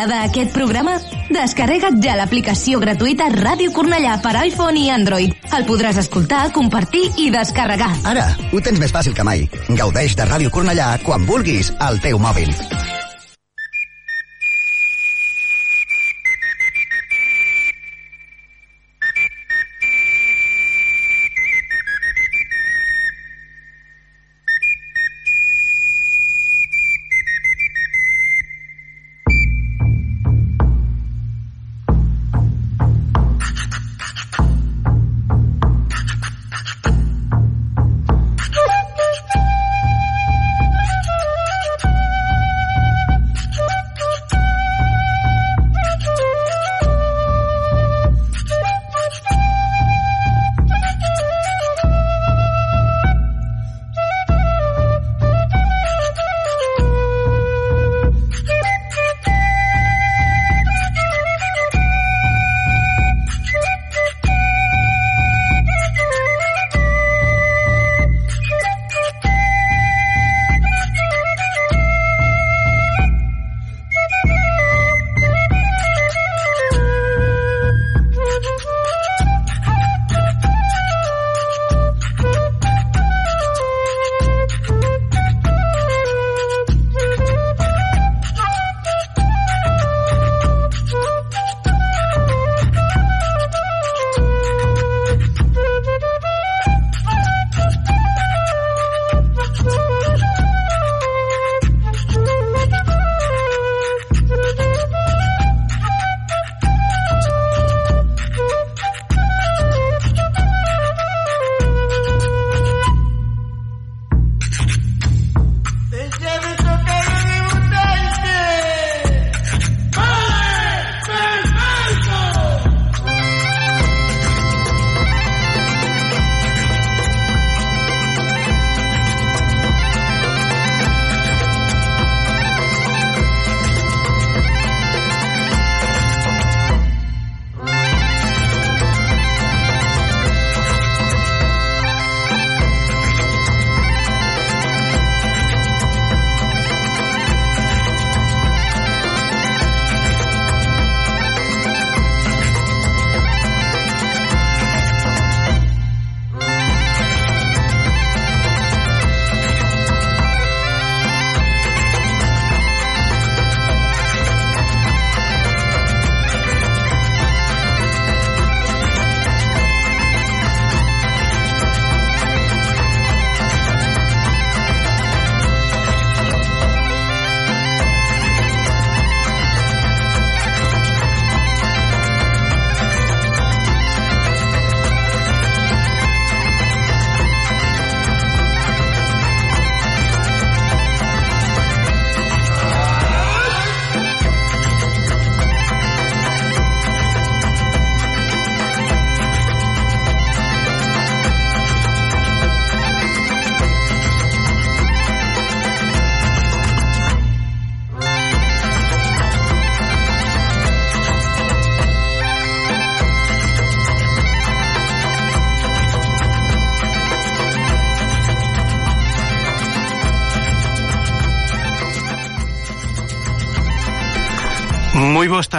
T'agrada aquest programa? Descarrega't ja l'aplicació gratuïta Ràdio Cornellà per iPhone i Android. El podràs escoltar, compartir i descarregar. Ara, ho tens més fàcil que mai. Gaudeix de Ràdio Cornellà quan vulguis al teu mòbil.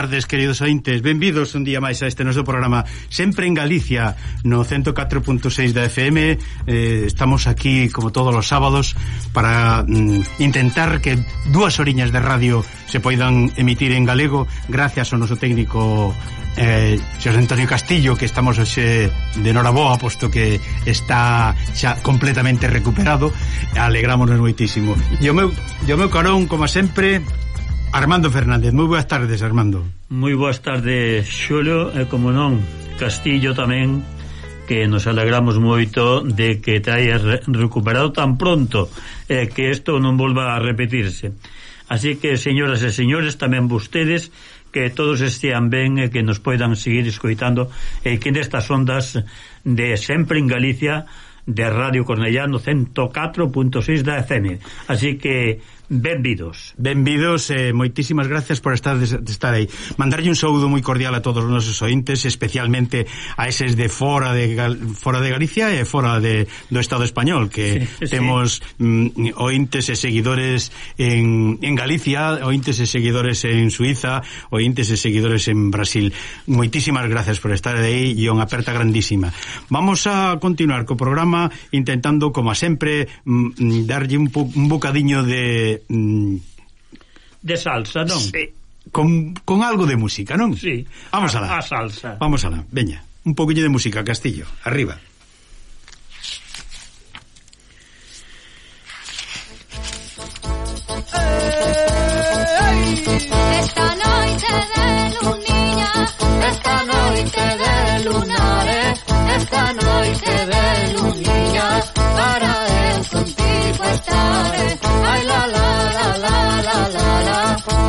tardes, queridos ointes. Benvidos un día máis a este noso programa Sempre en Galicia, no 104.6 da FM eh, Estamos aquí, como todos os sábados Para mm, intentar que dúas oriñas de radio Se poidan emitir en galego Gracias ao noso técnico eh, Xos Antonio Castillo Que estamos hoxe de Noraboa Posto que está xa completamente recuperado. Alegrámonos moitísimo. E o meu, e o meu carón, como sempre Armando Fernández, moi boas tardes, Armando. Moi boas tardes, Xulio, e como non, Castillo tamén, que nos alegramos moito de que te hayas recuperado tan pronto e que isto non volva a repetirse. Así que, señoras e señores, tamén vostedes, que todos estean ben e que nos poidan seguir escoitando e que nestas ondas de sempre en Galicia de Radio Cornellano 104.6 da FM. Así que Benvidos. Benvidos eh, moitísimas gracias por estar de, de estar aí. Mandarlle un saúdo moi cordial a todos os nosos ointes, especialmente a eses de fora de Gal, fora de Galicia e fora de, do Estado español que sí, temos sí. Mm, ointes e seguidores en, en Galicia, ointes e seguidores en Suiza, ointes e seguidores en Brasil. Moitísimas gracias por estar aí e unha aperta grandísima. Vamos a continuar co programa intentando como sempre mm, mm, darlle un, un bocadiño de mm, de salsa, non? Sí, con, con algo de música, non? Sí, Vamos a, alá. a salsa. Vamos alá, veña. Un poquinho de música, Castillo, arriba. Esta noite de luniña, esta noite de lunares, esta noite de luniña, para eu contigo tarde. Ay la la la la la la la.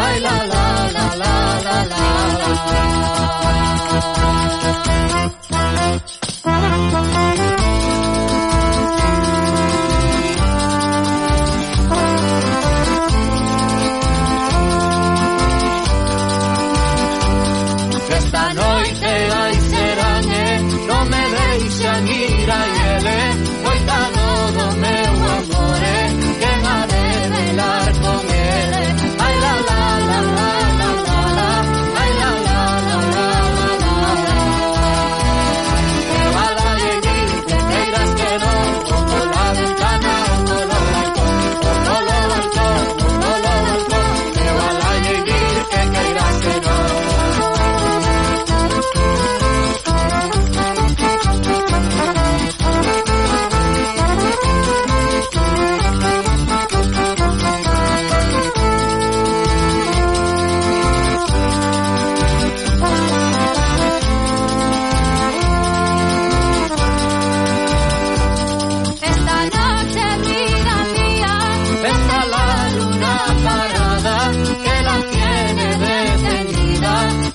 Ay la la la la la la la.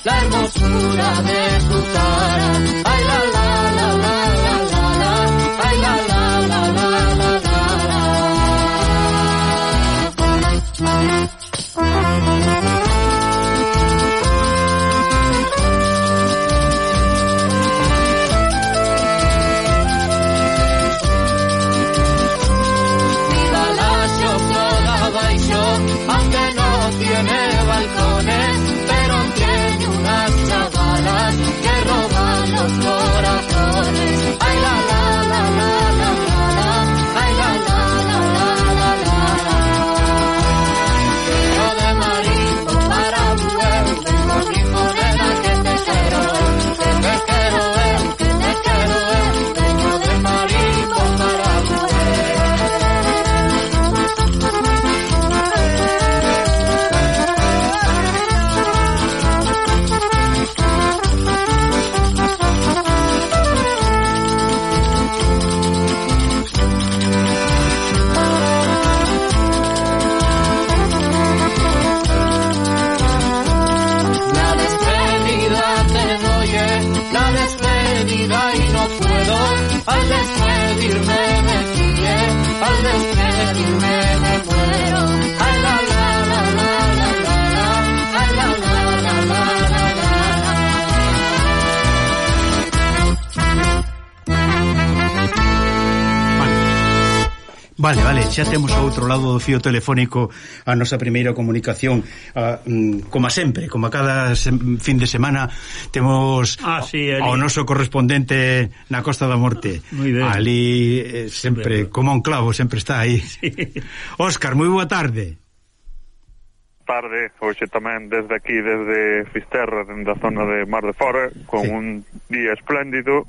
La hermosura de tu cara. Vale, vale, xa temos ao outro lado do fío telefónico a nosa primeira comunicación. A, mm, como a sempre, como a cada sem, fin de semana temos ah, sí, ali. ao noso correspondente na Costa da Morte. Ali eh, sempre, como un clavo, sempre está aí. Sí. Óscar, moi boa tarde tarde, hoxe tamén desde aquí, desde Fisterra, dende a zona de Mar de Fora, con sí. un día espléndido,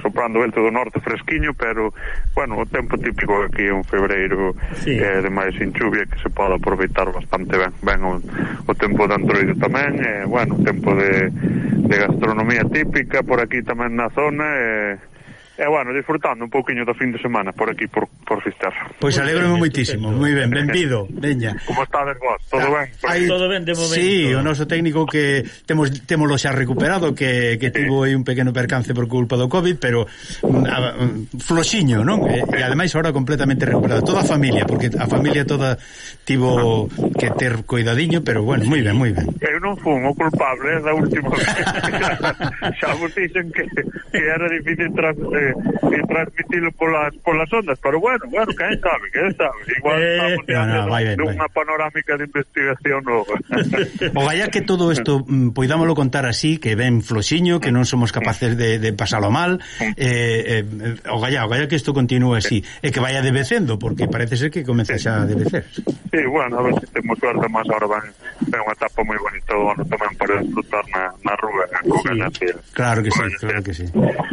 soprando vento do norte fresquiño, pero, bueno, o tempo típico aquí en febreiro, sí. eh, de máis sin chuvia, que se pode aproveitar bastante ben. Ben o, o tempo de antroido tamén, eh, bueno, tempo de, de gastronomía típica por aquí tamén na zona, e... Eh, E, bueno, disfrutando un pouquiño da fin de semana por aquí, por, por Fisterra. Pois alégrome moitísimo, moi ben, benvido, veña. Como estades vos? Todo ah, ben? Aí, todo ben de momento. Sí, o noso técnico que temos temolo xa recuperado, que, que tivo aí un pequeno percance por culpa do Covid, pero mm, a, mm, floxiño, non? E, e ademais agora completamente recuperado. Toda a familia, porque a familia toda tivo que ter cuidadiño, pero bueno, moi ben, moi ben. Eu non fun o culpable eh, da última vez. xa vos dixen que, que era difícil tras, eh, Eh, eh, e, transmitilo polas, polas ondas, pero bueno, bueno, quen sabe, quen sabe, igual eh, estamos no, no, vai ben, panorámica de investigación nova. o gallá que todo isto mm, poidámolo contar así, que ben floxiño, que non somos capaces de, de pasalo mal, eh, eh, o gallá, o gallá que isto continúe así, e que vaya debecendo, porque parece ser que comeza xa a debecer. Sí, bueno, a ver se temos suerte, máis ahora van, ven unha etapa moi bonita do ano tamén para disfrutar na, na rúa, na sí, Claro que sí, claro que sí.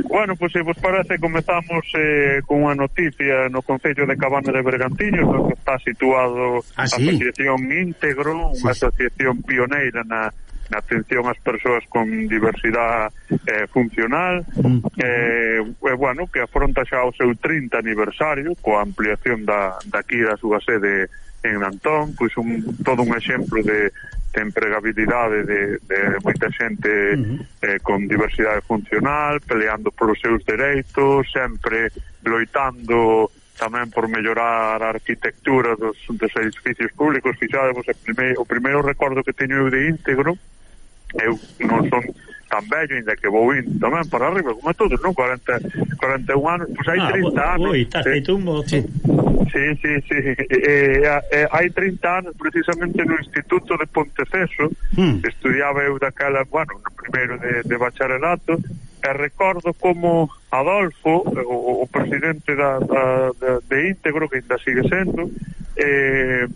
Bueno, pois pues, se vos parece parece, comezamos eh, con unha noticia no Concello de Cabana de Bergantiños, onde está situado ah, sí? Asociación Íntegro, unha sí. asociación pioneira na, na atención ás persoas con diversidade eh, funcional mm. eh, e, bueno, que afronta xa o seu 30 aniversario coa ampliación da, daqui da súa sede en Antón, pois un, todo un exemplo de, ten pregabilidade de, de moita xente eh, con diversidade funcional, peleando polos seus dereitos, sempre loitando tamén por mellorar a arquitectura dos, dos edificios públicos. Fixadevos, o primeiro, o primeiro recordo que teño eu de íntegro, eu non son tan vello, ainda que vou indo tamén para arriba, como todos, non? 40, 41 anos, pois hai ah, 30 anos. Ui, estás feito un mozo. Sí. Sí, sí, sí. Eh, eh, eh hai 30 anos precisamente no Instituto de Ponteceso mm. estudiaba eu daquela, bueno, no primeiro de, de bacharelato e recordo como Adolfo, o, o presidente da, da, de, de Íntegro, que ainda sigue sendo, eh,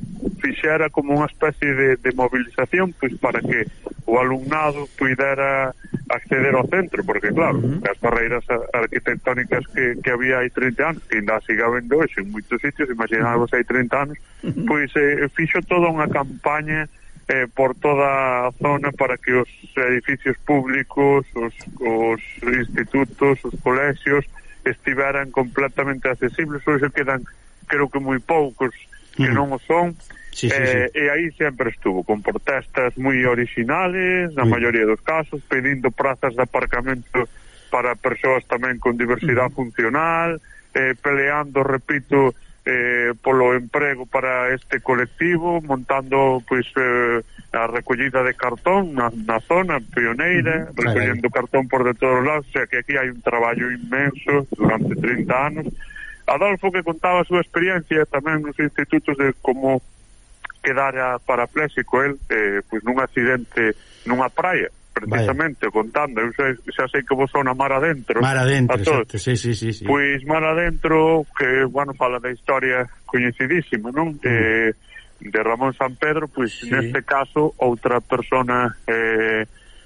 fixera como unha especie de, de movilización pois para que o alumnado pudera acceder ao centro, porque claro, uh -huh. as barreiras arquitectónicas que, que había hai 30 anos, que ainda siga vendo hoxe en moitos sitios, imaginávamos hai 30 anos, uh -huh. pois eh, fixo toda unha campaña eh, por toda a zona para que os edificios públicos, os, os institutos, os colexios estiveran completamente accesibles, hoxe quedan creo que moi poucos que mm. non o son sí, sí, eh, sí. e aí sempre estuvo con protestas moi originales na maioría dos casos pedindo prazas de aparcamento para persoas tamén con diversidade uh -huh. funcional eh, peleando, repito eh, polo emprego para este colectivo montando pois eh, a recollida de cartón na, na zona pioneira, mm-hmm. uh -huh. recollendo cartón por de todos lados, o sea que aquí hai un traballo inmenso durante 30 anos Adolfo que contaba a súa experiencia tamén nos institutos de como quedara parapléxico el eh, pois nun accidente nunha praia precisamente Vaya. contando eu xa, xa sei que vos son a mar adentro mar adentro, exacto, sí, sí, sí, sí. pois mar adentro que, bueno, fala da historia coñecidísima, non? Mm. Eh, de Ramón San Pedro pois sí. neste caso outra persona eh,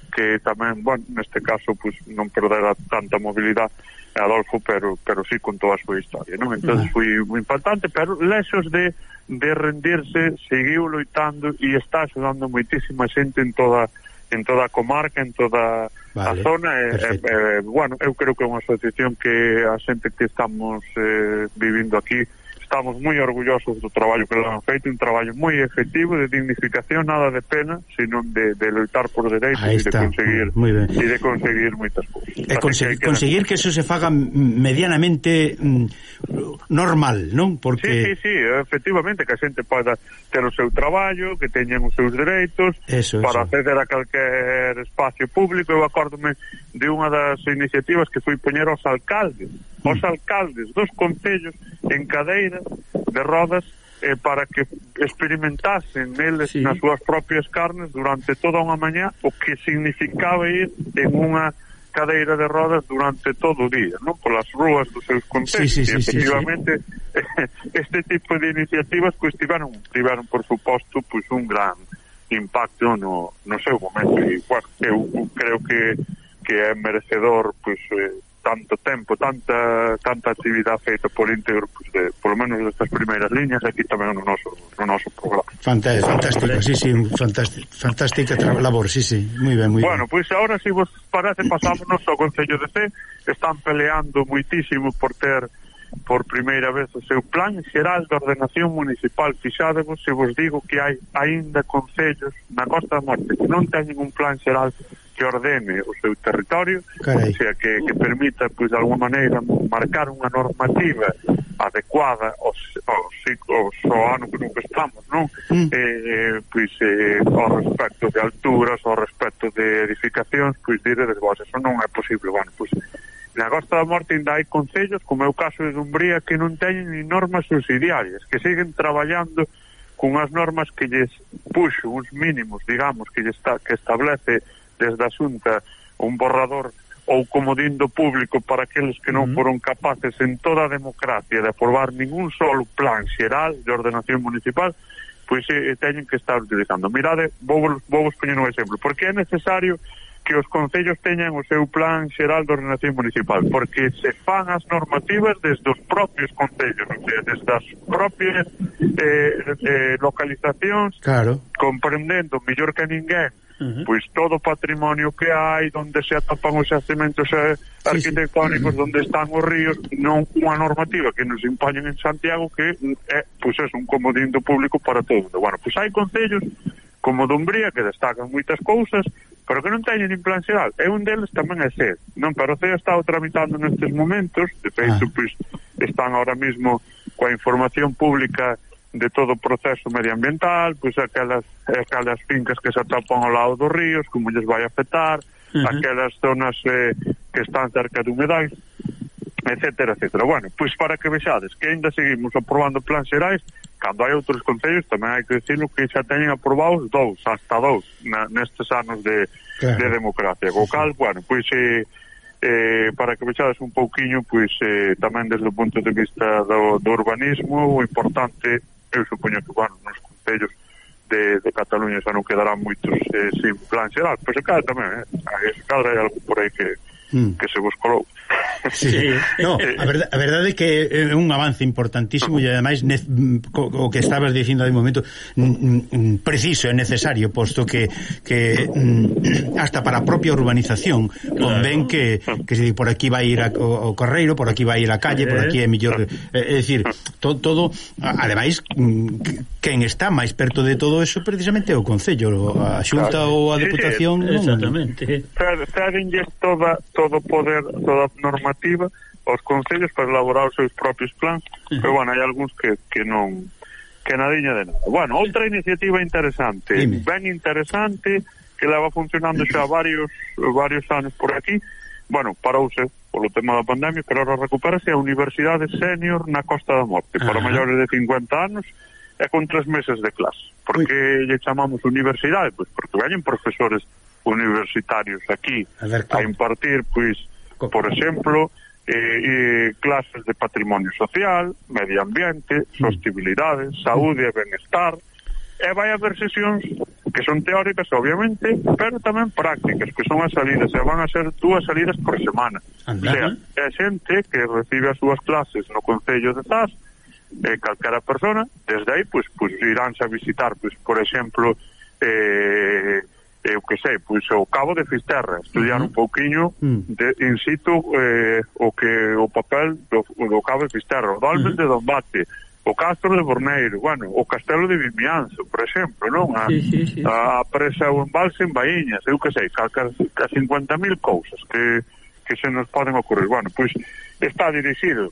que tamén, bueno, neste caso pois non perderá tanta mobilidade Adolfo, pero pero sí contou a súa historia, non? Entonces foi moi impactante, pero lexos de de rendirse, seguiu loitando e está axudando moitísima xente en toda en toda a comarca, en toda vale, a zona e, e, bueno, eu creo que é unha asociación que a xente que estamos eh, vivindo aquí estamos moi orgullosos do traballo que han feito, un traballo moi efectivo de dignificación, nada de pena, sino de, de loitar por dereitos e de conseguir e de conseguir moitas cousas. E conseguir que, conseguir que eso se faga medianamente mm, normal, non? Porque Sí, sí, sí, efectivamente que a xente poda ter o seu traballo, que teñan os seus dereitos eso, para eso. acceder a calquer espacio público. Eu acórdome de unha das iniciativas que foi poñer aos alcaldes os alcaldes dos concellos en cadeiras de rodas eh, para que experimentasen neles sí. nas súas propias carnes durante toda unha mañá o que significaba ir en unha cadeira de rodas durante todo o día, non? Polas rúas dos seus concellos. Sí, sí, sí, e, efectivamente, sí, sí. este tipo de iniciativas pois pues, tiveron, tiveron por suposto, pois un gran impacto no, no seu momento e, bueno, eu, eu creo que que é merecedor pois eh, tanto tempo, tanta tanta actividade feita por íntegro, pues, de, polo menos destas primeiras liñas, aquí tamén no noso, no noso programa. Fantástico, fantástico, sí, sí, fantástico, fantástica labor, sí, sí, moi ben, moi Bueno, pois pues agora, se si vos parece, pasámonos ao Concello de C, están peleando moitísimo por ter por primeira vez o seu plan xeral de ordenación municipal. Fixadevos se vos digo que hai aínda concellos na Costa da Morte que non teñen un plan xeral que ordene o seu territorio, Carai. o sea, que, que permita, pois, pues, de alguma maneira, marcar unha normativa adecuada aos, aos, aos ao ano que nunca estamos, non? Mm. Eh, pois, eh, ao respecto de alturas, ao respecto de edificacións, pois, dire vos, eso non é posible, bueno, pois, na Costa da Morte ainda hai concellos, como é o caso de Dumbría, que non teñen ni normas subsidiarias, que siguen traballando cunhas normas que lles puxo uns mínimos, digamos, que, lle está, que establece desde a Xunta un borrador ou comodín do público para aqueles que non foron capaces en toda a democracia de aprobar ningún solo plan xeral de ordenación municipal, pois eh, eh, teñen que estar utilizando. Mirade, vou, vou vos poñer un exemplo. Por que é necesario que os concellos teñan o seu plan xeral de ordenación municipal? Porque se fan as normativas desde os propios concellos, ou sea, desde as propias eh, eh, localizacións, claro. comprendendo mellor que ninguén Pois todo o patrimonio que hai, onde se atapan os xacementos arquitectónicos, sí, sí. onde están os ríos, non unha normativa que nos impoñen en Santiago que é, pois é un comodín do público para todo. mundo. Bueno, pois hai concellos como Dumbría que destacan moitas cousas, pero que non teñen en plan xeral. E un deles tamén é CED, non? Pero CED está o tramitando nestes momentos, de feito, ah. pois, están ahora mismo coa información pública de todo o proceso medioambiental, pois aquelas, aquelas fincas que se atopan ao lado dos ríos, como lles vai afectar, uh -huh. aquelas zonas eh, que están cerca de humedais, etcétera, etcétera. Bueno, pois para que vexades que ainda seguimos aprobando plans xerais, cando hai outros concellos tamén hai que decirlo que xa teñen aprobados dous, hasta dous, na, nestes anos de, claro. de democracia. Co cal, bueno, pois eh, eh, para que vexades un pouquiño, pois eh, tamén desde o punto de vista do, do urbanismo, o importante eu supoño que, bueno, nos concellos de, de Cataluña xa non quedarán moitos eh, sin plan xeral, pero se cadra tamén, eh? se cadra hai algo por aí que, mm. que se vos colou. Sí. sí. No, a verdade, a verdade é que é un avance importantísimo e ademais ne, co, o que estabas dicindo de momento n, n, preciso e necesario posto que, que n, hasta para a propia urbanización convén que, que se por aquí vai ir a, o, o correiro, por aquí vai ir a calle, por aquí é eh. mellor, é, é dicir, to, todo ademais mm, quen está máis perto de todo eso precisamente é o concello, a Xunta ou a Deputación, sí, non, exactamente. Tradenlles toda todo poder, toda normativa aos concellos para elaborar os seus propios plans, uh -huh. pero bueno, hai algúns que, que non que nadiña de nada. Bueno, outra iniciativa interesante, Dime. ben interesante, que leva funcionando xa varios varios anos por aquí, bueno, parouse polo tema da pandemia, pero ahora recupérase a Universidade Senior na Costa da Morte, Ajá. para maiores de 50 anos, e con tres meses de clase. Por que lle chamamos universidade? Pois porque veñen profesores universitarios aquí a, ver, a impartir, pois, por exemplo, eh, eh, clases de patrimonio social, medio ambiente, mm. sostenibilidade, saúde e benestar, e eh, vai haber sesións que son teóricas, obviamente, pero tamén prácticas, que son as salidas, e van a ser dúas salidas por semana. Andá. O sea, é xente que recibe as súas clases no Concello de Zas, eh, calquera persona, desde aí, pois, pues, pois pues, iránse a visitar, pois, pues, por exemplo, eh, Eh, eu que sei, pois o cabo de Fisterra, estudiar uh -huh. un pouquiño mm. de in situ eh, o que o papel do, do cabo de Fisterra, o Dolmen uh -huh. de Dombate, o Castro de Borneiro, bueno, o Castelo de Vimianzo, por exemplo, non? A, sí, sí, sí. a presa o embalse en Baíñas, eu que sei, ca, 50.000 cousas que, que se nos poden ocurrir. Bueno, pois está dirixido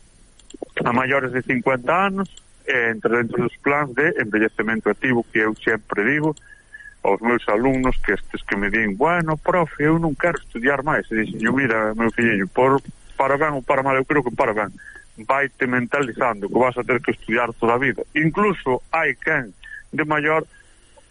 a maiores de 50 anos, eh, entre dentro dos plans de envellecemento activo que eu sempre digo, aos meus alumnos que estes que me din bueno, profe, eu non quero estudiar máis e dixen, yo, mira, meu filliño, por, para ben ou para mal, eu creo que para ben vai te mentalizando que vas a ter que estudiar toda a vida. Incluso hai quen de maior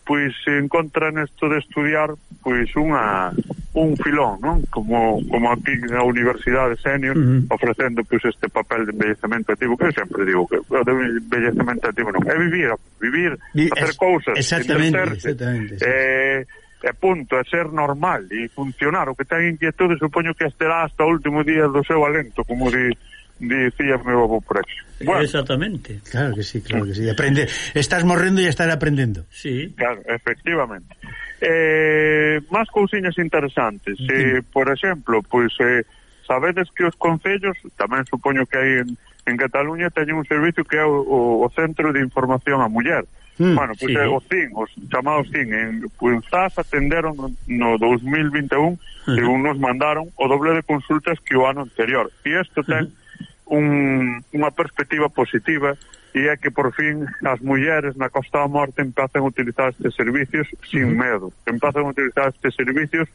pois se encontra nesto de estudiar pois unha un filón, non? Como como aquí na Universidade Senior uh -huh. ofrecendo pois este papel de envellecemento activo, que eu sempre digo que o de envellecemento activo non, é vivir, vivir, Vi, facer cousas, exactamente, exactamente. Eh e punto, é ser normal e funcionar o que ten inquietude supoño que estará hasta o último día do seu alento como di dicía meu avó por aquí. Bueno. Exactamente. Claro que sí, claro que sí. Aprende, estás morrendo e estás aprendendo. Sí. Claro, efectivamente. Eh, máis cousiñas interesantes. Sí. Eh, por exemplo, pois pues, eh, sabedes que os concellos, tamén supoño que hai en, en Cataluña, teñen un servicio que é o, o, o Centro de Información a Muller. Mm, bueno, pois pues, sí. eh, o CIN, os chamados CIN, en Punzás atenderon no 2021 uh -huh. nos mandaron o doble de consultas que o ano anterior. E isto ten... Uh -huh un, unha perspectiva positiva e é que por fin as mulleres na Costa da Morte empezan a utilizar estes servicios sin medo, empezan a utilizar estes servicios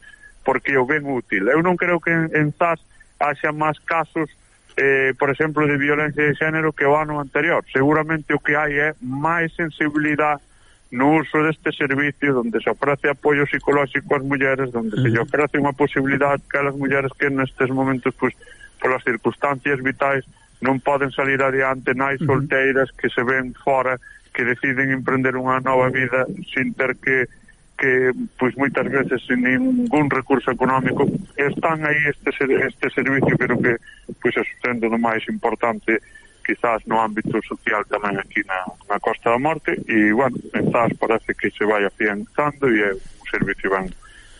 porque o ven útil. Eu non creo que en, en SAS haxa máis casos, eh, por exemplo, de violencia de género que o ano anterior. Seguramente o que hai é máis sensibilidade no uso deste servicio onde se ofrece apoio psicolóxico ás mulleres, onde se lle ofrece unha posibilidade que as mulleres que nestes momentos pues, polas circunstancias vitais non poden salir adiante nais solteiras que se ven fora que deciden emprender unha nova vida sin ter que que pois moitas veces sin ningún recurso económico. Están aí este este servicio creo que pois é sendo do máis importante quizás no ámbito social tamén aquí na, na Costa da Morte. E, bueno, quizás parece que se vai afianzando e é un servicio ben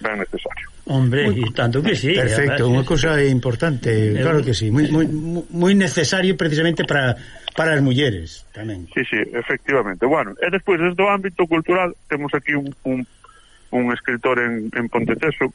ben necesario. Hombre, muy, y tanto que sí. Perfecto, una cosa importante, claro que sí, moi moi moi necesario precisamente para para as mulleres tamén. Sí, sí, efectivamente. Bueno, e despois desde o ámbito cultural temos aquí un, un un escritor en, en Ponteceso,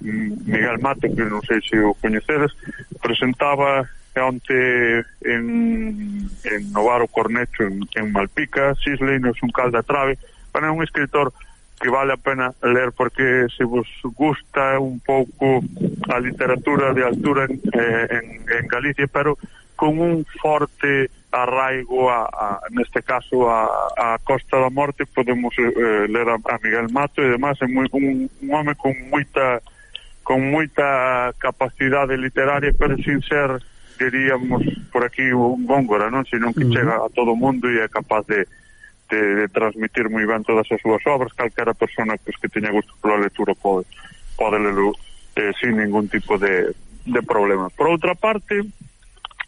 mm, Miguel Mate, que non sei se o coñecedes, presentaba onte en, en Novaro Cornecho en, en Malpica, Sisley, no Xuncal da Trave, para un escritor que vale a pena ler porque se vos gusta un pouco a literatura de altura en, eh, en, en Galicia, pero con un forte arraigo a, a neste caso a, a Costa da Morte podemos eh, eh ler a, a Miguel Mato e demás é moi, un, un home con moita con moita capacidade literaria pero sin ser diríamos por aquí un góngora non? sino que uh -huh. chega a todo o mundo e é capaz de de, de transmitir moi ben todas as súas obras, calquera persona pues, que teña gusto pola lectura pode, pode lelo eh, sin ningún tipo de, de problema. Por outra parte,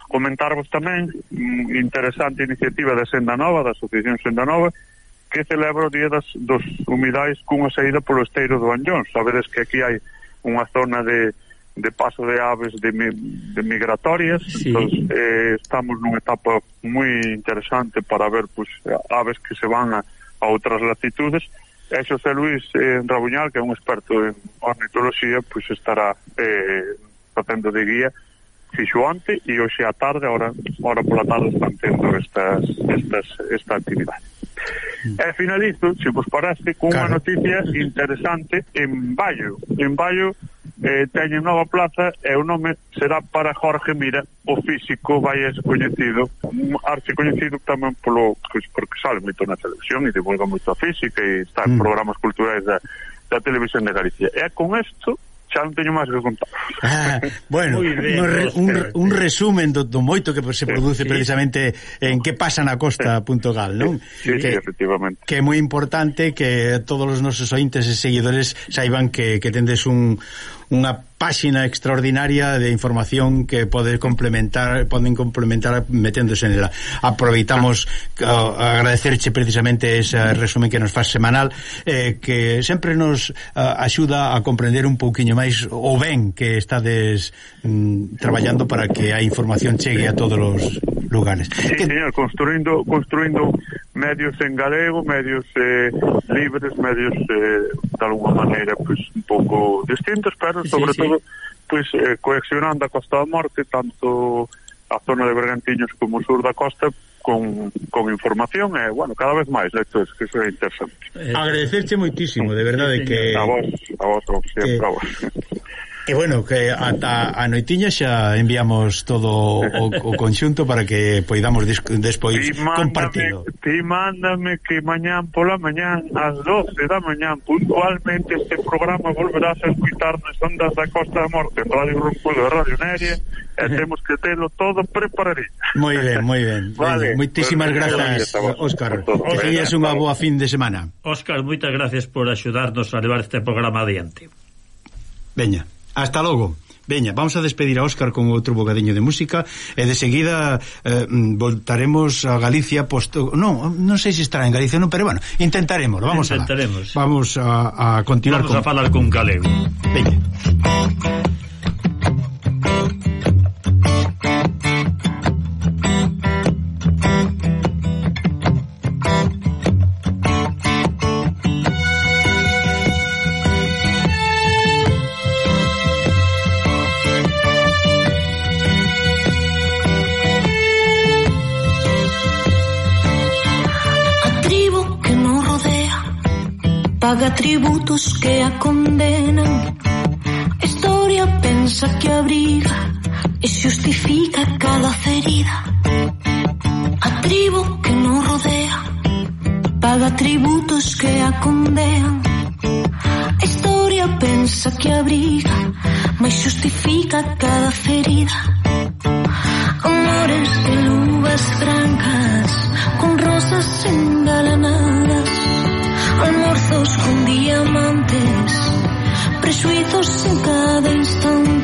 comentarvos tamén interesante iniciativa da Senda Nova, da Asociación Senda Nova, que celebra o Día das, dos Humidais cunha saída polo esteiro do Anllón. Sabedes que aquí hai unha zona de de paso de aves de, de migratorias sí. entón, eh, estamos nunha etapa moi interesante para ver pues, aves que se van a, a outras latitudes e Xosé Luis eh, Rabuñal que é un experto en ornitoloxía pues, estará eh, facendo de guía fixo onte e hoxe a tarde, ahora, ahora pola tarde están tendo estas, estas, esta actividade. E finalizo, se vos parece, con claro. unha noticia interesante en Baio. En Baio eh, teñen nova plaza e o nome será para Jorge Mira, o físico vai coñecido, arte coñecido tamén polo, porque sale moito na televisión e divulga moito a física e está en mm. programas culturais da, da televisión de Galicia. E con isto xa non teño máis que contar. Ah, bueno, bien, un, re, un resumen do, do moito que se produce sí, precisamente en que pasa na costa.gal, non? Sí, que, sí, efectivamente. Que é moi importante que todos os nosos ointes e seguidores saiban que, que tendes un unha páxina extraordinaria de información que pode complementar poden complementar meténdose nela aproveitamos uh, agradecerche precisamente ese resumen que nos faz semanal eh, que sempre nos uh, axuda a comprender un pouquiño máis o ben que estades mm, traballando para que a información chegue a todos os lugares. Sí, que... señor, construindo, construindo medios en galego, medios eh, libres, medios eh, de alguma maneira pues, un pouco distintos, pero sobre sí, sí. todo pues, eh, coexionando a Costa da Morte, tanto a zona de Bergantiños como o sur da costa con, con información e, eh, bueno, cada vez máis, isto es que iso é interesante. Eh, Agradecerche moitísimo, de verdade sí, que... A vos, a vos, a vos, que, a vos. E bueno, que ata a noitiña xa enviamos todo o, o conxunto para que poidamos dis, despois ti mándame, compartilo. Ti mándame que mañán pola mañán ás 12 da mañán puntualmente este programa volverás a escutar nas ondas da Costa da Morte, Radio Rumpulo e Radio Nerie, e temos que telo todo preparadiño. Moi ben, moi ben. Vale, Moitísimas pues, grazas, Óscar. Que teñas unha boa fin de semana. Óscar, moitas gracias por axudarnos a levar este programa adiante. Veña. Hasta logo. Veña, vamos a despedir a Óscar con outro bocadiño de música e de seguida eh, mm, voltaremos a Galicia posto... Non, non sei se estará en Galicia, non, pero bueno, intentaremos, vamos intentaremos. a Vamos a, a continuar Vamos con... a falar con Galego. Veña. paga tributos que a condenan. Historia pensa que abriga e justifica cada ferida. A tribu que no rodea, paga tributos que a condenan. Historia pensa que abriga, mas justifica cada ferida. Amores de luvas francas. lazos con diamantes, presuizos en cada instante.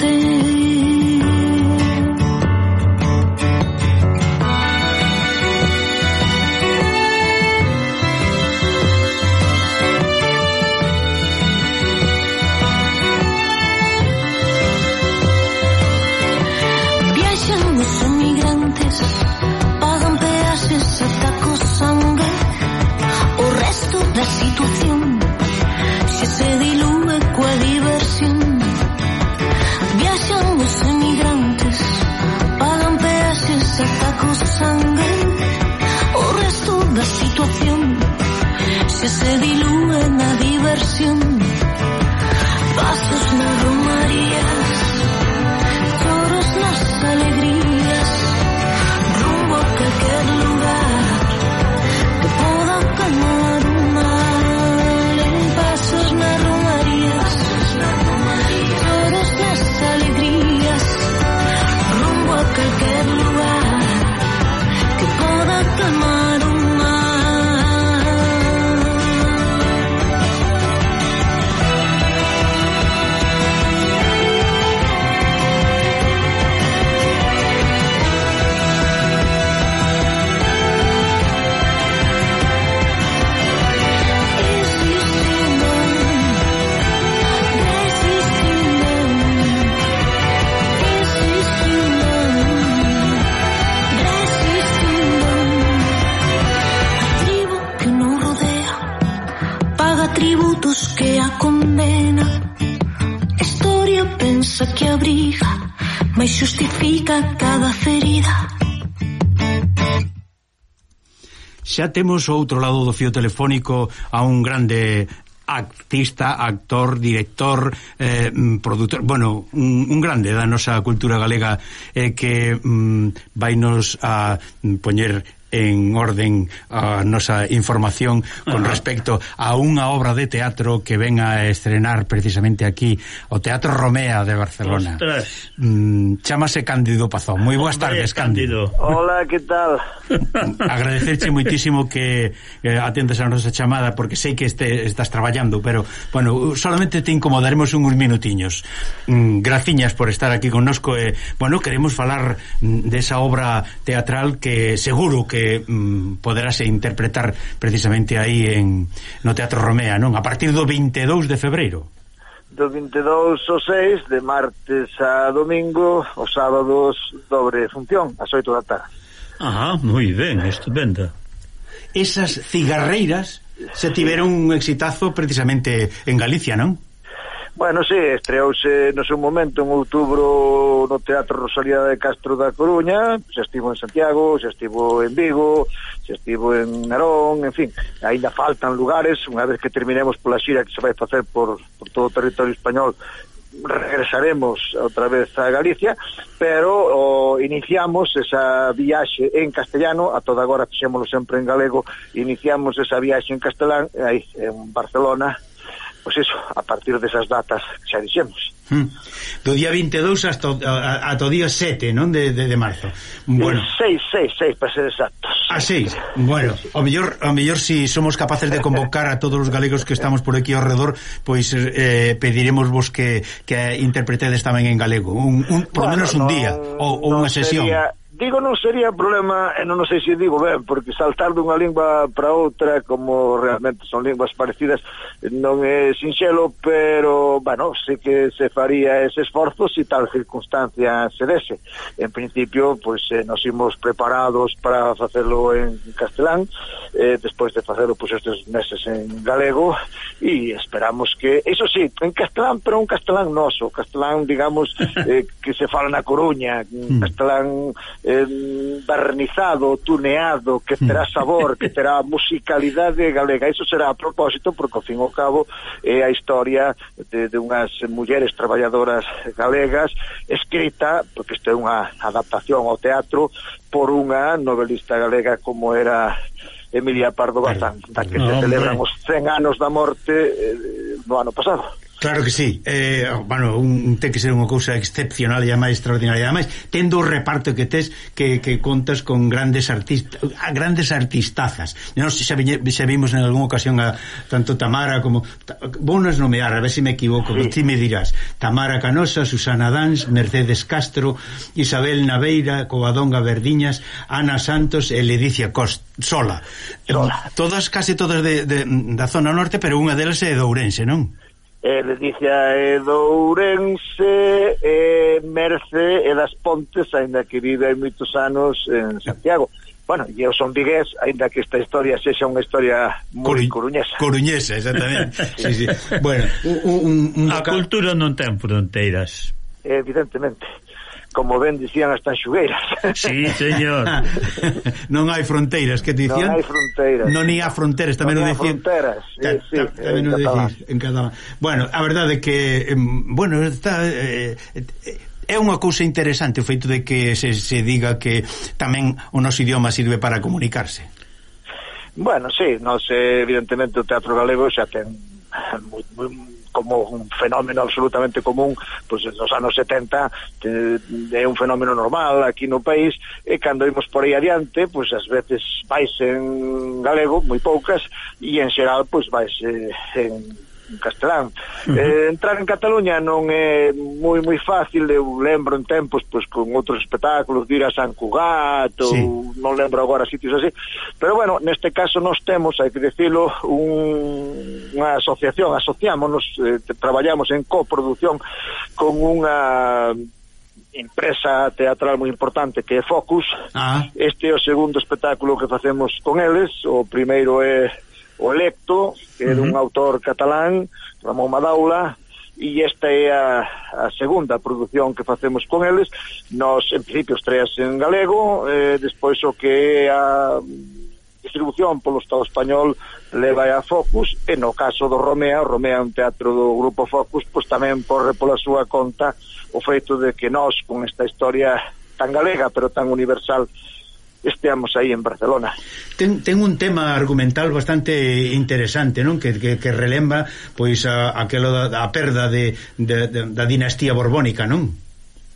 xa temos outro lado do fío telefónico a un grande artista, actor, director, eh, mm, produtor, bueno, un, un grande da nosa cultura galega eh, que mm, vai nos a mm, poñer en orden a nosa información con respecto a unha obra de teatro que ven a estrenar precisamente aquí o Teatro Romea de Barcelona. Ostras. Mm, chámase Cándido Pazón. Moi boas tardes, Cándido. Hola, que tal? Agradecerche moitísimo que eh, atendes a nosa chamada porque sei que este, estás traballando, pero bueno, solamente te incomodaremos uns minutiños. Mm, graciñas por estar aquí connosco. Eh, bueno, queremos falar mm, desa de obra teatral que seguro que mm, poderase interpretar precisamente aí en no Teatro Romea, non? A partir do 22 de febreiro. Do 22 ao 6, de martes a domingo, os sábados dobre función, ás 8 da tarde. Ajá, moi ben, estupenda. Esas cigarreiras se tiveron un exitazo precisamente en Galicia, non? Bueno, sí, estreouse no seu momento en outubro no Teatro Rosalía de Castro da Coruña, se estivo en Santiago, se estivo en Vigo, se estivo en Narón, en fin, aínda faltan lugares, unha vez que terminemos pola xira que se vai facer por, por todo o territorio español, regresaremos outra vez a Galicia, pero o, iniciamos esa viaxe en castellano, a toda agora fixémolo sempre en galego, iniciamos esa viaxe en castelán, aí, en Barcelona, pois pues eso, a partir desas datas xa dixemos. Hmm. Do día 22 hasta a, ata o día 7, non, de, de, de marzo. Bueno, 6, 6, 6 para ser exactos. Ah, a 6. Bueno, o mellor o mellor si somos capaces de convocar a todos os galegos que estamos por aquí ao redor, pois eh, pediremos vos que que interpretedes tamén en galego, un, un por lo bueno, menos un día ou unha sesión. Sería Digo non sería problema, e non sei se digo ben, porque saltar dunha lingua para outra, como realmente son linguas parecidas, non é sinxelo, pero, bueno, sí que se faría ese esforzo se tal circunstancia se dese. En principio, pois, pues, eh, nos imos preparados para facelo en castelán, eh, despois de facelo, pois, pues, estes meses en galego, e esperamos que, eso sí, en castelán, pero un castelán noso, castelán, digamos, eh, que se fala na Coruña, hmm. castelán eh, barnizado, tuneado, que terá mm. sabor, que terá musicalidade galega. Iso será a propósito, porque, ao fin ao cabo, é a historia de, de unhas mulleres traballadoras galegas escrita, porque isto é unha adaptación ao teatro, por unha novelista galega como era Emilia Pardo Bazán, da que no, se celebran os 100 anos da morte eh, no ano pasado. Claro que sí. Eh, bueno, un, ten que ser unha cousa excepcional e a máis extraordinaria. A máis, tendo o reparto que tes que, que contas con grandes artistas, grandes artistazas. Nos xa, viñe, xa vimos en algunha ocasión a tanto Tamara como bonas nomear, a ver se si me equivoco, sí. ti me dirás. Tamara Canosa, Susana Dans, Mercedes Castro, Isabel Naveira, Covadonga Verdiñas, Ana Santos e Ledicia Costa, sola. Sola. Todas case todas de, de, da zona norte, pero unha delas é de Ourense, non? eh, Leticia é do Ourense, e Merce e das Pontes, aínda que vive hai moitos anos en Santiago. Bueno, e eu son vigués, aínda que esta historia sexa unha historia moi Coru coruñesa. Coruñesa, exactamente. sí, sí. Bueno, un, un, un... a cultura non ten fronteiras. Evidentemente como ben dicían as tanxugueiras. Sí, señor. non hai fronteiras, que dicían? Non hai fronteiras. Non hai fronteiras, tamén non o dicían. fronteiras, sí, sí, tamén o dicían en catalán. Bueno, a verdade é que, bueno, está... Eh, eh, é unha cousa interesante o feito de que se, se diga que tamén o noso idioma sirve para comunicarse. Bueno, sí, nos, eh, evidentemente o teatro galego xa ten moi, moi, como un fenómeno absolutamente común pois nos anos 70 é un fenómeno normal aquí no país eh, e cando imos por aí adiante pois as veces vais en galego moi poucas e en xeral pois vais eh, en castelán. Uh -huh. eh, entrar en Cataluña non é moi moi fácil, eu lembro en tempos pois con outros espectáculos, ir a San Cugat sí. ou non lembro agora sitios así. Pero bueno, neste caso nós temos, hai que dicilo, un, unha asociación, asociámonos, eh, traballamos en coproducción con unha empresa teatral moi importante que é Focus. Ah. Este é o segundo espectáculo que facemos con eles. O primeiro é o Electo, que era uh -huh. un autor catalán, Ramón Madaula, e esta é a, a segunda produción que facemos con eles nos, en principio, estreas en galego eh, despois o que é a distribución polo Estado Español leva a Focus e no caso do Romea, o Romea é un teatro do Grupo Focus, pois tamén porre pola súa conta o feito de que nós con esta historia tan galega pero tan universal esteamos aí en Barcelona. Ten, ten un tema argumental bastante interesante, non? Que, que, que relembra pois a, aquelo da, a perda de, de, de, da dinastía borbónica, non?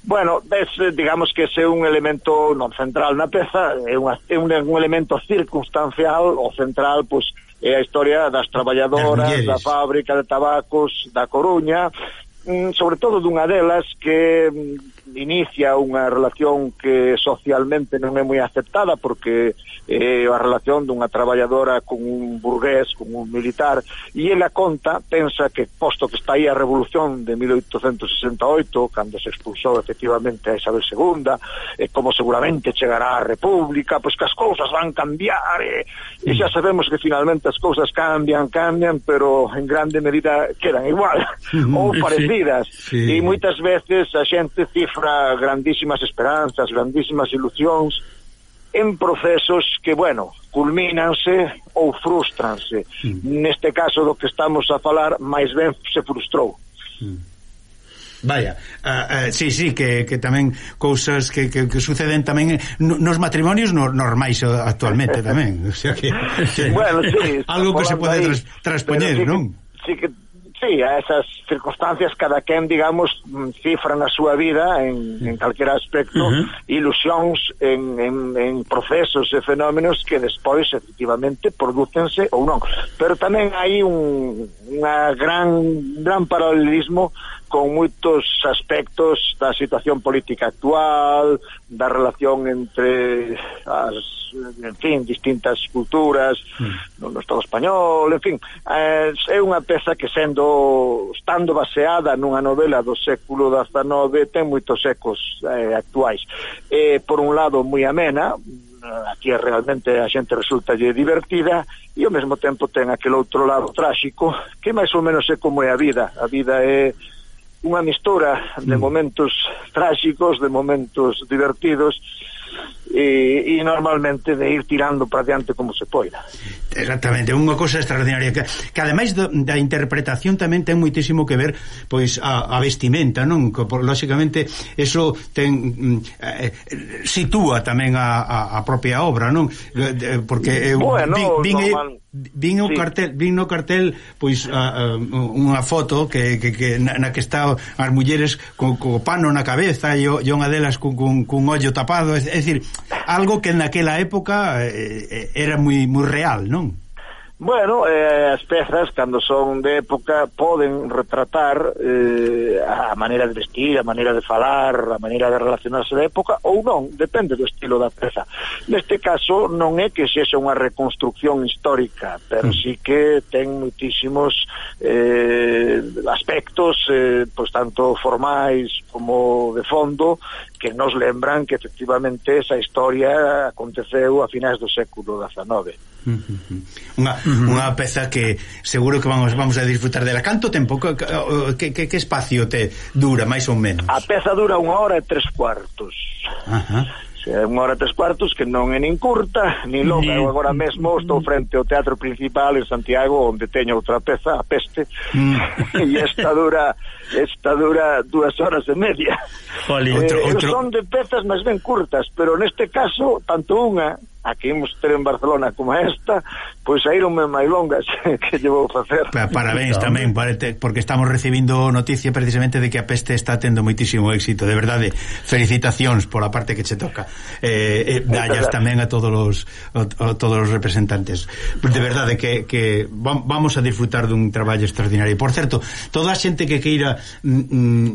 Bueno, ves, eh, digamos que ese é un elemento non central na peza, é, unha, é un, un elemento circunstancial, o central, pois, é a historia das traballadoras, das da fábrica de tabacos da Coruña, Mm, sobre todo dunha delas que mm, inicia unha relación que socialmente non é moi aceptada porque é a relación dunha traballadora con un burgués, con un militar e ela conta, pensa que posto que está aí a revolución de 1868 cando se expulsou efectivamente a Isabel II e como seguramente chegará a República pois que as cousas van cambiar e, e xa sabemos que finalmente as cousas cambian, cambian pero en grande medida quedan igual. Ou parecido perdidas sí. e moitas veces a xente cifra grandísimas esperanzas, grandísimas ilusións en procesos que, bueno, culminanse ou frustranse. Mm. Neste caso do que estamos a falar, máis ben se frustrou. Mm. Vaya, uh, uh, sí, sí, que, que tamén cousas que, que, que suceden tamén nos matrimonios no, normais actualmente tamén, o sea que, que bueno, sí, algo que se pode tras, traspoñer, non? Sí que Sí, a esas circunstancias cada quen, digamos, mm, cifra na súa vida en, en calquera aspecto uh -huh. ilusións en, en, en procesos e fenómenos que despois efectivamente producense ou non. Pero tamén hai un, unha gran gran paralelismo con moitos aspectos da situación política actual, da relación entre as, en fin, distintas culturas mm. no, Estado español, en fin, é, é unha peza que sendo estando baseada nunha novela do século XIX ten moitos ecos eh, actuais. Eh, por un lado, moi amena, aquí realmente a xente resulta lle divertida e ao mesmo tempo ten aquel outro lado tráxico que máis ou menos é como é a vida a vida é unha mistura de mm. momentos tráxicos, de momentos divertidos, e, e normalmente de ir tirando para diante como se poida. Exactamente, unha cousa extraordinaria que, que ademais do, da interpretación tamén ten moitísimo que ver pois a, a vestimenta, non? Que, por, lóxicamente eso ten mm, eh, sitúa tamén a, a, a propia obra, non? Porque eu bueno, vin, vin, normal, vin o sí. cartel, vin no cartel pois a, a, unha foto que, que, que na, na que está as mulleres co, co pano na cabeza e, e unha delas cun, cun, cun ollo tapado, é, é dicir, algo que naquela época eh, eh era moi moi real, non? Bueno, eh, as pezas, cando son de época, poden retratar eh, a maneira de vestir, a maneira de falar, a maneira de relacionarse da época, ou non, depende do estilo da peza. Neste caso, non é que sexa unha reconstrucción histórica, pero mm. sí que ten muitísimos eh, aspectos, eh, pois tanto formais como de fondo, que nos lembran que efectivamente esa historia aconteceu a finais do século XIX. Unha, unha peza que seguro que vamos vamos a disfrutar dela. Canto tempo? Que, que, que espacio te dura, máis ou menos? A peza dura unha hora e tres cuartos. Ajá é unha hora tres cuartos que non é nin curta, nin longa. Eu agora mesmo estou frente ao Teatro Principal en Santiago, onde teño outra peza, a peste, mm. e esta dura Esta dura dúas horas e media. Oli, outro, eh, outro... Son de pezas máis ben curtas, pero neste caso, tanto unha, a que imos ter en Barcelona como esta, pois saíronme máis longas que lle vou facer. Parabéns tamén, porque estamos recibindo noticia precisamente de que a peste está tendo moitísimo éxito, de verdade. Felicitacións pola parte que che toca. Eh, eh dallas tamén a todos os a, a todos os representantes. De verdade que, que vamos a disfrutar dun traballo extraordinario. Por certo, toda a xente que queira Mm, mm,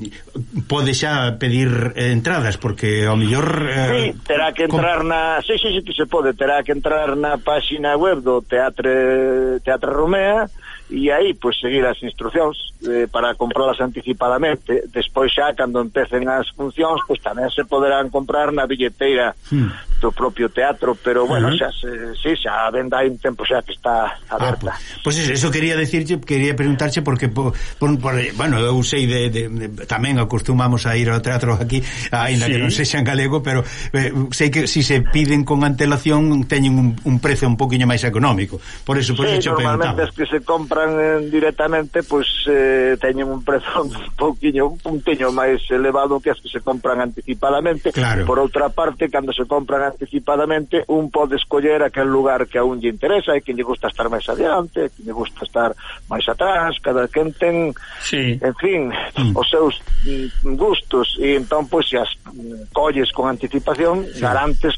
pode xa pedir entradas porque ao mellor eh, sí, terá que entrar na sí, sí, sí, que se pode, terá que entrar na páxina web do Teatre Teatre Romea e aí pois seguir as instruccións eh, para comprarlas anticipadamente despois xa cando empecen as funcións pois tamén se poderán comprar na billeteira hmm. do propio teatro pero bueno, uh -huh. xa, se, sí, xa a venda hai un tempo xa que está ah, aberta ah, Pois pues eso, eso quería decirche, quería preguntarche porque, por, por, por bueno, eu sei de, de, de, tamén acostumamos a ir ao teatro aquí, ainda sí. que non sexa en galego pero eh, sei que se si se piden con antelación teñen un, un prezo un poquinho máis económico por eso, por sí, eso normalmente es que se compra compran directamente, pois eh, teñen un prezo un pouquiño, un puntiño máis elevado que as que se compran anticipadamente. Claro. Por outra parte, cando se compran anticipadamente, un pode escoller aquel lugar que a un lle interesa, e que lle gusta estar máis adiante, que lle gusta estar máis atrás, cada quen ten, sí. en fin, mm. os seus mm, gustos, e entón, pois, se as mm, colles con anticipación, sí. garantes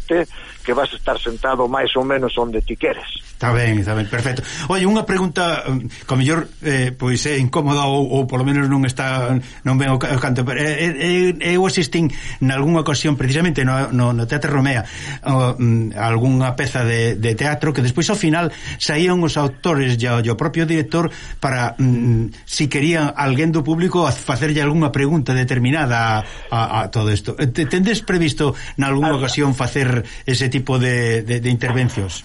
que vas a estar sentado máis ou menos onde ti queres. Está ben, está ben, perfecto. Oye, unha pregunta, mm, como mellor eh, pois é incómoda ou, ou polo menos non está non ven o canto, pero eh, eh, eh eu asistín algunha ocasión precisamente no, no, no Teatro Romea a, mm, algunha peza de, de teatro que despois ao final saían os autores e o propio director para mm, si querían alguén do público facerlle algunha pregunta determinada a, a, a todo isto. Tendes previsto nalgúnha ocasión facer ese tipo de, de, de intervencións?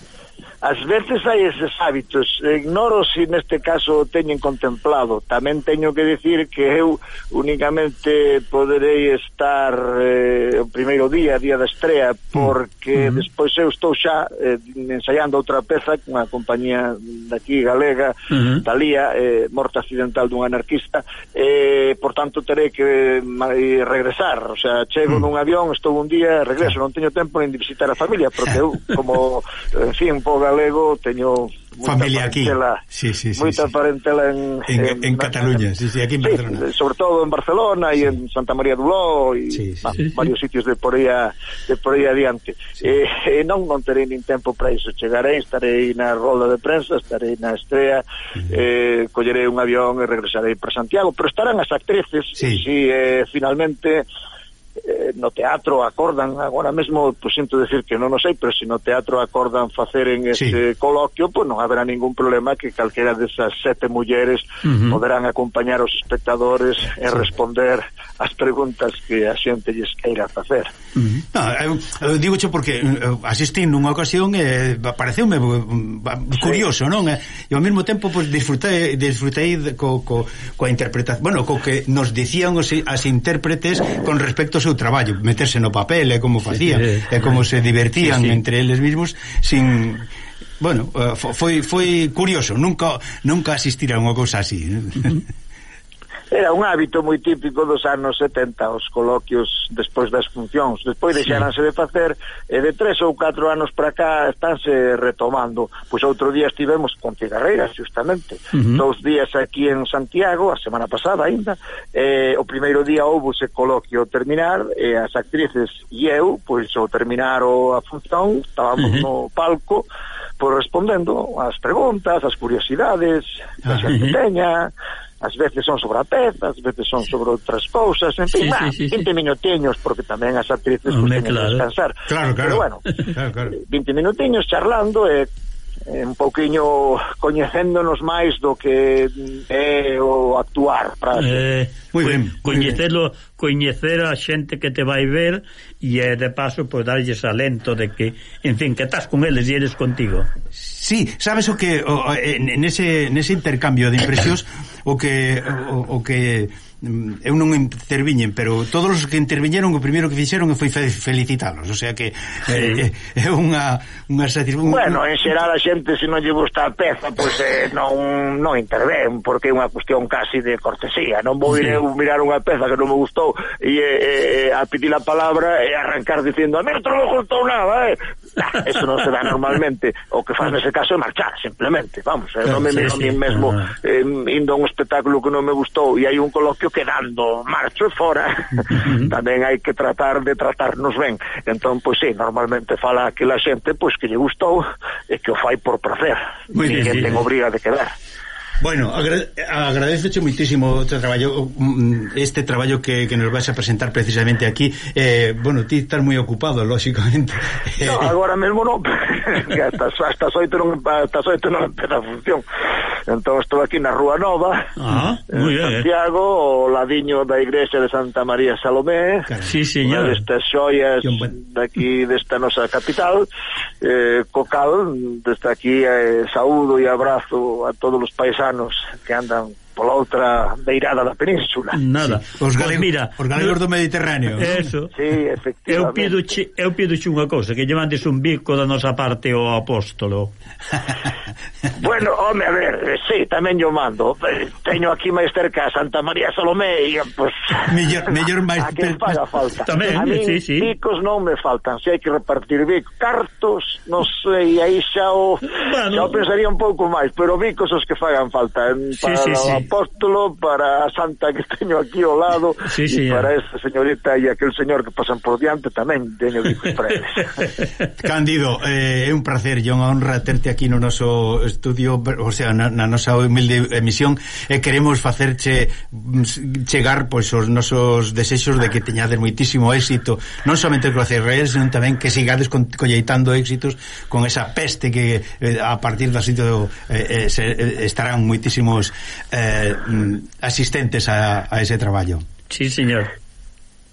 As veces hai eses hábitos, ignoro se si neste caso teñen contemplado. Tamén teño que dicir que eu únicamente poderei estar eh, o primeiro día, día da estrea, porque mm -hmm. despois eu estou xa eh, ensaiando outra peza cunha compañía daqui galega, mm -hmm. Talía, eh, morta accidental dun anarquista, eh, por tanto terei que eh, regresar, o sea, chego mm -hmm. nun avión, estou un día, regreso, non teño tempo nin de visitar a familia, porque eu como en fin, poga galego, teño familia aquí. Sí, sí, sí, moita sí. parentela en en, en, en Cataluña, en, sí, sí, aquí en Barcelona. Sí, sobre todo en Barcelona sí. e en Santa María do Ló e sí, sí, sí, varios sí. sitios de por aí a, de por aí adiante. Sí. Eh, e non non terei nin tempo para iso. Chegarei, estarei na roda de prensa, estarei na estrea, eh, collerei un avión e regresarei para Santiago, pero estarán as actrices, sí. si eh, finalmente eh, no teatro acordan agora mesmo, pois pues, sinto decir que non o sei pero se no teatro acordan facer en ese sí. coloquio, pois pues, non haberá ningún problema que calquera desas sete mulleres uh -huh. poderán acompañar os espectadores e sí. responder as preguntas que a xente lles queira facer uh -huh. no, eu, eu digo xo porque eh, asistí nunha ocasión e eh, pareceume curioso, sí. non? E ao mesmo tempo pois, pues, disfrutei, disfrutei co, co, coa interpretación bueno, co que nos dicían os, as intérpretes con respecto o seu traballo, meterse no papel e como facían, sí, e como se divertían sí, sí. entre eles mesmos sin bueno, eh, foi foi curioso, nunca nunca asistir a unha cousa así. Era un hábito moi típico dos anos 70 os coloquios despois das funcións. Despois deixaranse de facer e de tres ou catro anos para cá estánse retomando. Pois outro día estivemos con Cigarreiras, justamente. Uh -huh. Dous días aquí en Santiago, a semana pasada ainda. Eh, o primeiro día houbose coloquio terminar e as actrices e eu, pois ao terminar o a función, estábamos uh -huh. no palco pois respondendo as preguntas, as curiosidades, a xente teña, ás veces son sobre a peza, ás veces son sobre outras cousas, en fin, sí, bah, sí, sí, 20 minutinhos, porque tamén as actrices Home, pues, claro. descansar. Claro, claro. Pero bueno, claro, claro. 20 minutiños charlando e eh, un pouquiño coñecéndonos máis do que é eh, o actuar para eh, moi ben, coñecelo, coñecer a xente que te vai ver e eh, de paso pois pues, darlles alento de que, en fin, que estás con eles e eres contigo. Sí, sabes o que o, en, en ese nese intercambio de impresións o que o, o que Mm, eu non interviñen, pero todos os que interviñeron o primeiro que fixeron foi fe felicitalos, o sea que eh, eh, é unha unha satisfacción. Bueno, en xeral a xente se non lle gusta a peza, pois eh, non non interven, porque é unha cuestión casi de cortesía, non vou ir eu mirar unha peza que non me gustou e eh, eh a pedir a palabra e arrancar dicindo a mí non me gustou nada, eh. Nah, eso non se dá normalmente, o que faz nese caso é marchar, simplemente, vamos, eh, non me miro sí, mí mesmo eh, indo a un espectáculo que non me gustou e hai un coloquio quedando marcho e fora, tamén hai que tratar de tratarnos ben. Entón, pois sí, normalmente fala que la xente pois que lle gustou e que o fai por placer. Ninguén ten obriga de quedar. Bueno, agra agradezoche muitísimo o teu traballo mm, este traballo que, que nos vas a presentar precisamente aquí. Eh, bueno, ti estás moi ocupado, lóxicamente. No, agora mesmo non, hasta, hasta oito, non, hasta oito, non empeza a función. Entón estou aquí na Rúa Nova, ah, en eh. Santiago, eh. o ladiño da igrexa de Santa María Salomé. Claro. Sí, señor. Destas xoias daqui desta nosa capital, eh, cocal, desde aquí eh, saúdo e abrazo a todos os paisanos que andan pola outra beirada da península. Nada. Sí. Os pois galegos, mira, os galegos do Mediterráneo. Eso. Sí, efectivamente. Eu pidoche, eu pidoche unha cousa, que llevandes un bico da nosa parte ao apóstolo. bueno, home, a ver, sí, tamén yo mando. Teño aquí máis cerca a Santa María Salomé e, pues, mellor, mellor máis... A que falta. Tamén, a si. sí, sí. bicos non me faltan, se hai que repartir bicos. Cartos, non sei, aí xa o, bueno, xa o pensaría un pouco máis, pero bicos os que fagan falta. Eh, para sí, sí, sí apóstolo, para a santa que teño aquí ao lado, sí, e e para esta señorita e aquel señor que pasan por diante tamén teño dicos para eles. Cándido, eh, é un placer, e unha honra terte aquí no noso estudio, o sea, na, na nosa humilde emisión, e queremos facerche mm, chegar pois os nosos desexos de que teñades moitísimo éxito, non somente coa CRL, senón tamén que sigades con, colleitando éxitos con esa peste que eh, a partir da sitio eh, eh, se, eh, estarán moitísimos eh, eh, mm, asistentes a, a ese traballo. Sí, señor.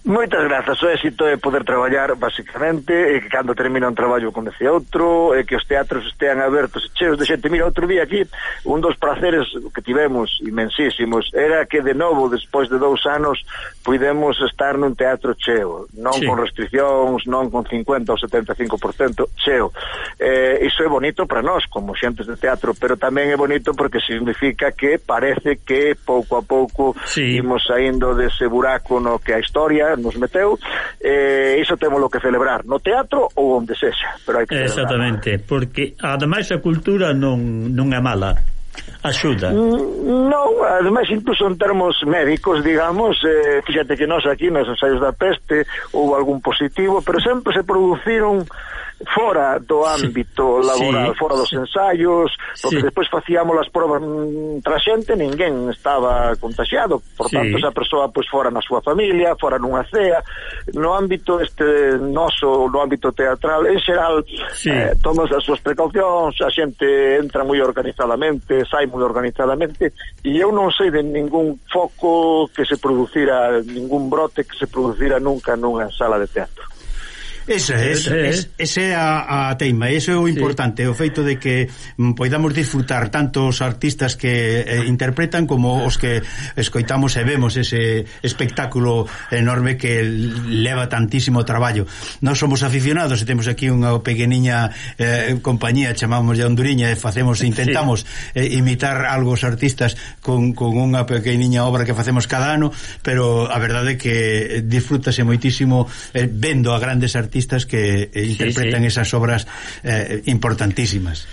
Moitas grazas, o éxito é poder traballar basicamente, e que cando termina un traballo comece outro, e que os teatros estean abertos e cheos de xente. Mira, outro día aquí, un dos placeres que tivemos imensísimos, era que de novo, despois de dous anos, puidemos estar nun teatro cheo, non sí. con restriccións, non con 50 ou 75% cheo. Eh, iso é bonito para nós, como xentes de teatro, pero tamén é bonito porque significa que parece que pouco a pouco sí. imos saindo dese buraco no que a historia Nos meteu, e eh, iso temos lo que celebrar, no teatro ou onde sexa, pero hai que celebrar. Exactamente, porque ademais a cultura non, non é mala axuda. Mm, non, ademais incluso en termos médicos, digamos, eh, fíxate que nós aquí nos ensaios da peste houve algún positivo, pero sempre se produciron fora do ámbito laboral, sí. fora dos ensaios, porque sí. despois facíamos as probas mm, tra xente, ninguén estaba contagiado, por sí. tanto esa persoa pois fora na súa familia, fora nunha cea, no ámbito este noso, no ámbito teatral, en xeral, sí. eh, tomas as súas precaucións, a xente entra moi organizadamente, sai moi organizadamente, e eu non sei de ningún foco que se producira, ningún brote que se producira nunca nunha sala de teatro. Esa é, esa, esa é a, a teima, iso é o importante, sí. o feito de que mm, poidamos disfrutar tanto os artistas que eh, interpretan como os que escoitamos e vemos ese espectáculo enorme que leva tantísimo traballo. Nós somos aficionados e temos aquí unha pequeniña eh, compañía, chamamos de Honduriña e facemos, intentamos sí. eh, imitar algo os artistas con, con unha pequeniña obra que facemos cada ano, pero a verdade é que disfrútase moitísimo eh, vendo a grandes artistas artistas que eh, interpretan sí. esas obras eh, importantísimas.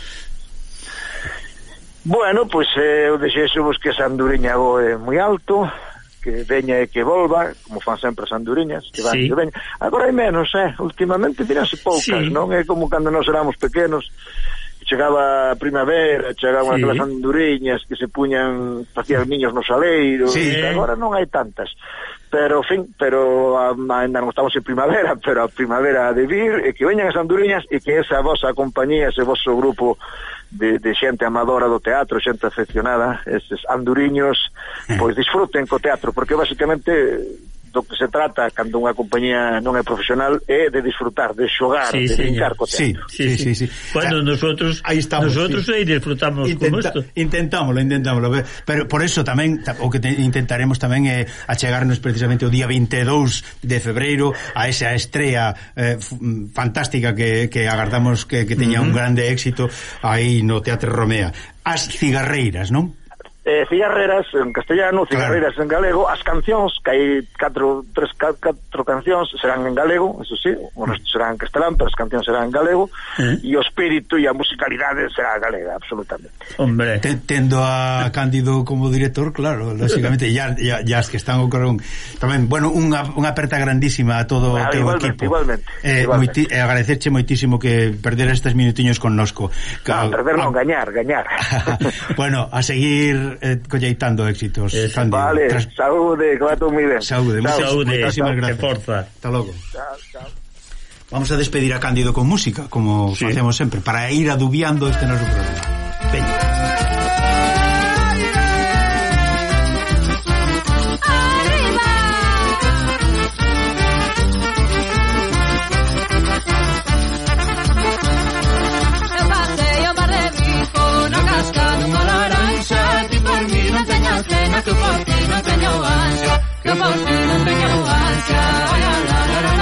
Bueno, pois pues, eh, eu desexo vos que Sandureña é moi alto, que veña e que volva, como fan sempre as anduriñas, que van sí. que veña. Agora hai menos, eh? Últimamente tiranse poucas, sí. non? É como cando nós éramos pequenos, chegaba a primavera, chegaban sí. aquelas anduriñas que se puñan, facían niños nos aleiros, sí. agora non hai tantas pero, fin, pero a, ainda non estamos en primavera, pero a primavera de vir, e que veñan as anduriñas e que esa vosa compañía, ese vosso grupo de, de xente amadora do teatro, xente afeccionada, eses anduriños, pois disfruten co teatro, porque basicamente do que se trata cando unha compañía non é profesional é de disfrutar, de xogar, sí, de brincar co teatro. Sí, sí, sí, sí. Bueno, o sea, nosotros aí estamos, nosotros sí. aí disfrutamos Intenta, como isto. Intentámoslo, intentámoslo, pero por eso tamén o que te, intentaremos tamén é achegarnos precisamente o día 22 de febreiro a esa estreia eh, mm, fantástica que, que agardamos que, que teña uh -huh. un grande éxito aí no Teatro Romea. As cigarreiras, non? eh, cigarreras en castellano, cigarreras claro. en galego, as cancións, que hai catro, tres, catro cancións, serán en galego, eso sí, o resto mm. serán en castelán, pero as cancións serán en galego, eh. e o espírito e a musicalidade será galega, absolutamente. Hombre. T Tendo a Cándido como director, claro, lógicamente, ya, ya, ya as que están o corón. Tamén, bueno, unha, unha aperta grandísima a todo ah, o teu igualmente, equipo. Igualmente, eh, igualmente. Moiti, eh, agradecerche moitísimo que perder estes minutiños connosco. No, perder non, ah. gañar, gañar. bueno, a seguir eh, colleitando éxitos. Eso, vale, Tras... saúde, que tú miren. Saúde, saúde, saúde muchísimas gracias. forza. Hasta logo. Chao, chao. Vamos a despedir a Cándido con música, como sí. facemos sempre, para ir adubiando este noso programa. Veña. não tenho Que Eu posso e não tenho ânsia. Olha lá, lá, lá.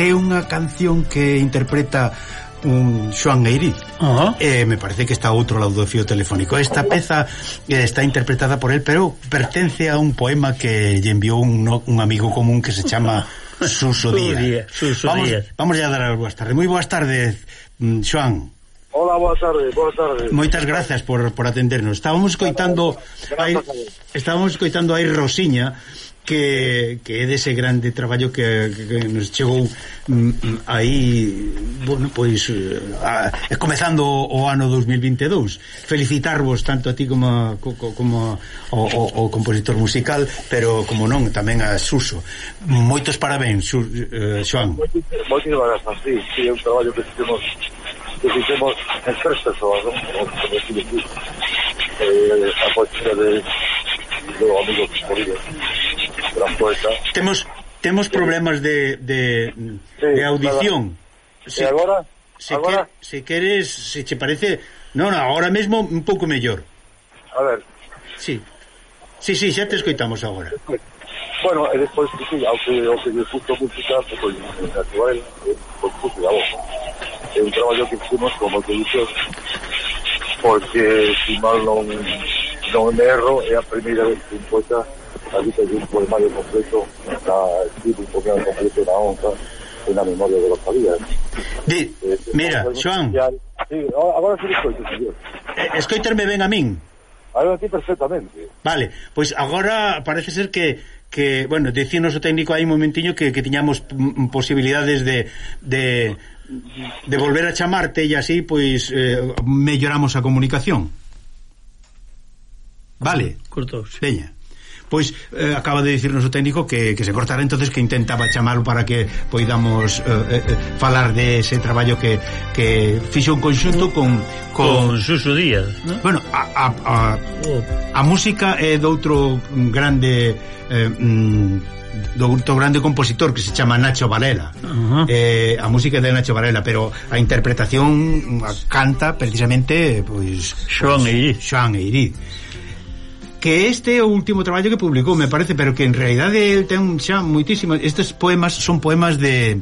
que é unha canción que interpreta un Xoan Eiriz uh -huh. eh, me parece que está a outro lado do fío telefónico. Esta peza eh, está interpretada por él pero pertence a un poema que lle enviou un, no, un amigo común que se chama Suso Díaz, Suso Díaz. Vamos, vamos a dar as boas tardes moi boas tardes mm, Xoan boa tarde, boa tarde. Moitas grazas por, por atendernos. Estábamos coitando aí, estábamos coitando aí Rosiña que, que é dese grande traballo que, que, que nos chegou mm, mm, aí bueno, pois eh, a, eh, comezando o, o ano 2022 felicitarvos tanto a ti como, a, como o, o, o compositor musical pero como non, tamén a Suso moitos parabéns Su, eh, Xoan moitísimas grazas, sí, sí, é un traballo que temos Quindi como terzo giorno, eh, a partire del meu amigo Morino, gran poeta. Temos temos problemas de, de, sí, de audición. Nada. E agora? Se, agora? Que, se queres, se che parece... Non, agora mesmo un pouco mellor. A ver. Sí. Sí, sí, xa te escoitamos agora. Bueno, eh, e despois, sí, ao eh, que, ao que lle puxo música, pois, a que vai, pois, puxo voz. É un traballo que fixemos como que dixo, porque, si mal non, non me erro, é a primeira vez que imposta a dita de un poemario completo, está escrito un poemario completo na onza, en la memoria de los sabías. Di, eh, eh mira, Joan. Sí, agora sí escoito, señor. Escoiterme ben a min. Agora ti perfectamente. Vale, pois agora parece ser que que, bueno, dicinos o técnico aí un momentiño que, que tiñamos posibilidades de, de, de volver a chamarte e así, pois, eh, melloramos a comunicación. Vale. Cortouse. Veña pois eh, acaba de dicirnos o técnico que, que se cortara entonces que intentaba chamalo para que poidamos eh, eh, falar de ese traballo que, que fixo un conxunto mm. con, con... Con Suso Díaz, ¿no? Bueno, a, a, a, oh. a música eh, é doutro grande... Eh, mm, do outro grande compositor que se chama Nacho Varela. Uh -huh. eh, a música de Nacho Varela, pero a interpretación a canta precisamente pois pues, Xoan Eiriz. Xoan Eiriz que este é o último traballo que publicou, me parece, pero que en realidade el ten xa moitísimos... Estes poemas son poemas de...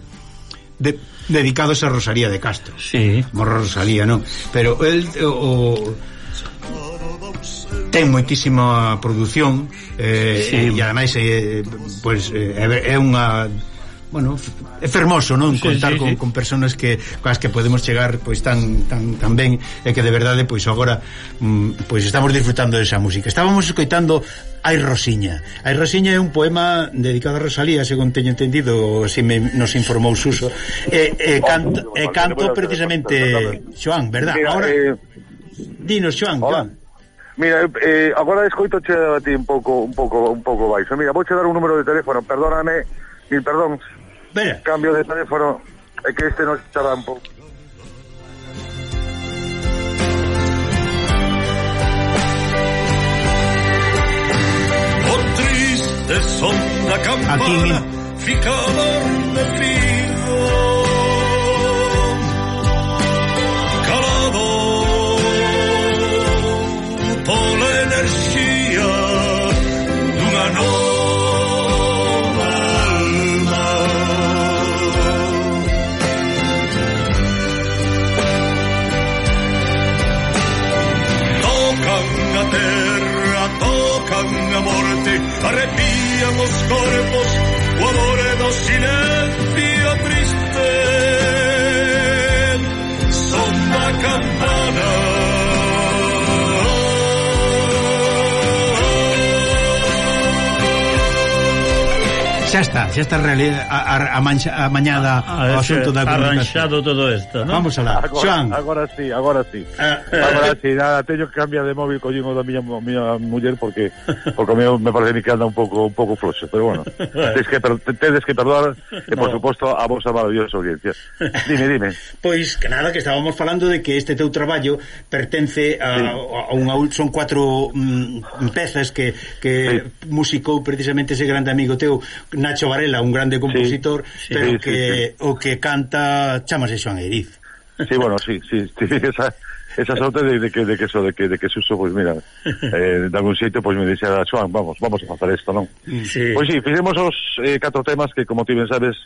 de dedicados a Rosalía de Castro. Sí. Como Rosalía, non? Pero el o, ten moitísima produción eh, sí. e ademais eh, pues, eh, é unha bueno, é fermoso, non? Sí, Contar sí, con, sí. con personas que coas que podemos chegar pois tan tan tan ben e que de verdade pois agora mm, pois estamos disfrutando desa música. Estábamos escoitando Ai Rosiña. Ai Rosiña é un poema dedicado a Rosalía, según teño entendido, se me nos informou Suso. E, e, canto, e canto precisamente Joan, verdad? Mira, agora eh... Dinos, Joan, Hola. Joan. Mira, eh, agora escoito che a ti un pouco un pouco un pouco baixo. Mira, vouche dar un número de teléfono, perdóname, mil perdóns, Cambio de teléfono, es que este nos tarda un poco. Aquí mismo. 根本 Xa está, xa está realidad, a, a, mancha, a mañada o asunto da comunicación. Arranxado todo isto, ¿no? Vamos alá, agora, Xoan. Agora sí, agora sí. Ah, eh. Agora sí, nada, teño que cambiar de móvil collín o da miña, miña muller porque porque me, me parece que anda un pouco un pouco floxo, pero bueno. Tedes que, tedes que perdoar e, por no. suposto, a vosa maravillosa audiencia. Dime, dime. Pois, que nada, que estábamos falando de que este teu traballo pertence a, a unha... Son cuatro mm, pezas que, que sí. musicou precisamente ese grande amigo teu Nacho Varela, un grande compositor, sí, sí, pero sí, que o que canta chamase Xoan Eiriz. Sí, bueno, sí, sí, esa esa sorte de, de, que de que eso de que de que Suso pois pues mira, eh, de algún xeito pois pues, me dixera Xoan, vamos, vamos a facer isto, non? Sí. Pois si, sí, fixemos os eh, catro temas que como ti ben sabes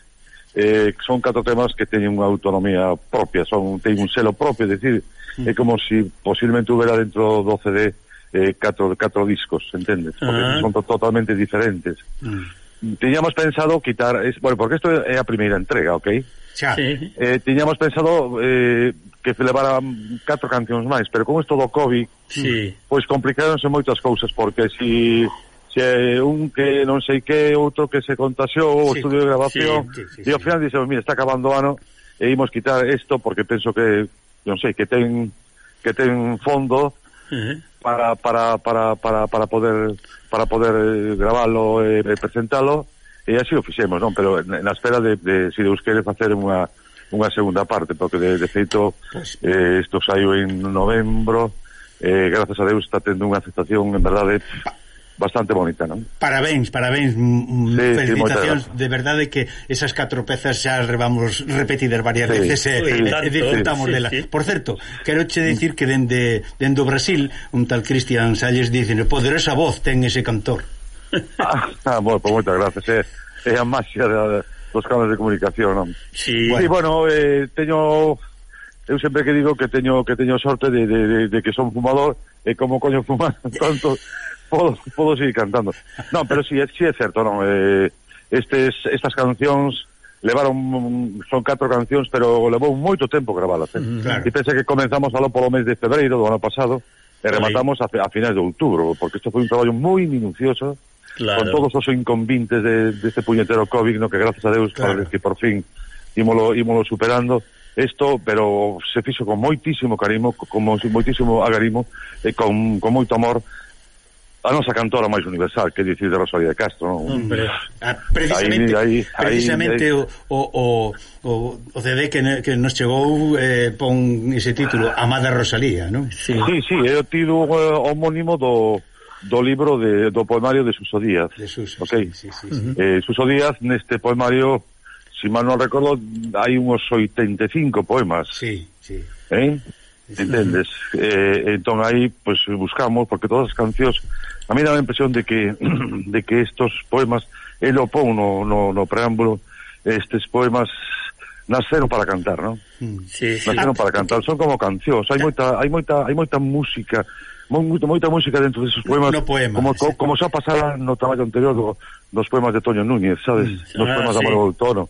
eh, son catro temas que teñen unha autonomía propia, son teñen un selo propio, é dicir, é mm. como se si posiblemente hubiera dentro do CD eh, catro, catro discos, entendes? Porque uh -huh. son to totalmente diferentes. Mm tiñamos pensado quitar, es, bueno, porque isto é a primeira entrega, ok? Xa. Sí. Eh, tiñamos pensado eh, que levaran catro cancións máis, pero con isto do COVID, sí. pois complicáronse moitas cousas, porque si se un que non sei que, outro que se contagiou, sí. o estudio de grabación, sí, sí, sí, e ao final dixemos, mira, está acabando o ano, e imos quitar isto porque penso que, non sei, que ten que ten fondo, uh -huh para, para, para, para, para poder para poder eh, gravalo e eh, presentalo e así o fixemos, non? Pero na espera de, de se si Deus quere facer unha unha segunda parte, porque de, de feito pues, eh, isto saiu en novembro eh, grazas a Deus está tendo unha aceptación en verdade bastante bonita, non? Parabéns, parabéns, mm, mm, sí, felicitacións, sí, de verdade que esas catro pezas xa revamos repetidas varias sí, veces e, sí, eh, e, e disfrutamos sí, dela. Sí. Por certo, quero che dicir que dende, dende o Brasil, un tal Cristian Salles dicen, poderosa voz ten ese cantor. ah, ah, bueno, pues moitas gracias, é, eh, é a máxia de, dos canales de comunicación, non? Sí, bueno, sí, bueno eh, teño eu sempre que digo que teño que teño sorte de, de, de, de que son fumador e como coño fumar tanto podo, podo seguir cantando. Non, pero si sí, sí é certo, non? Eh, estes, estas cancións levaron son catro cancións, pero levou moito tempo gravalas. Eh? Mm, claro. E pense que comenzamos a polo mes de febreiro do ano pasado e rematamos a, a finais de outubro, porque isto foi un traballo moi minucioso claro. con todos os inconvintes de, de este puñetero COVID, no que gracias a Deus claro. que por fin ímolo, ímolo superando isto, pero se fixo con moitísimo carimo, con moitísimo agarimo e con, con moito amor a nosa cantora máis universal, que dicir de Rosalía de Castro, non? Hombre, ah, precisamente, aí, aí, precisamente aí, o, o, o, o CD que, ne, que nos chegou eh, pon ese título, Amada Rosalía, non? Sí, sí, sí é o título eh, homónimo do, do libro de, do poemario de Suso Díaz. De Suso, okay? sí, sí, sí, sí. Uh -huh. eh, Suso Díaz, neste poemario, si mal non recordo, hai uns 85 poemas. Sí, sí. Eh? entendes? Uh -huh. eh, entón aí, pois, pues, buscamos, porque todas as cancións a mí dá a impresión de que de que estos poemas el o pon no, no, no preámbulo estes poemas nasceron para cantar, non? Mm. Sí, sí. Nasceron para ah, cantar, eh, son como cancións, hai eh. moita hai moita hai moita música moita, moita música dentro deses poemas no poema, como, sí. como xa pasara no traballo anterior do, dos poemas de Toño Núñez, sabes? Mm. Dos ah, poemas sí. de Amaro Tono.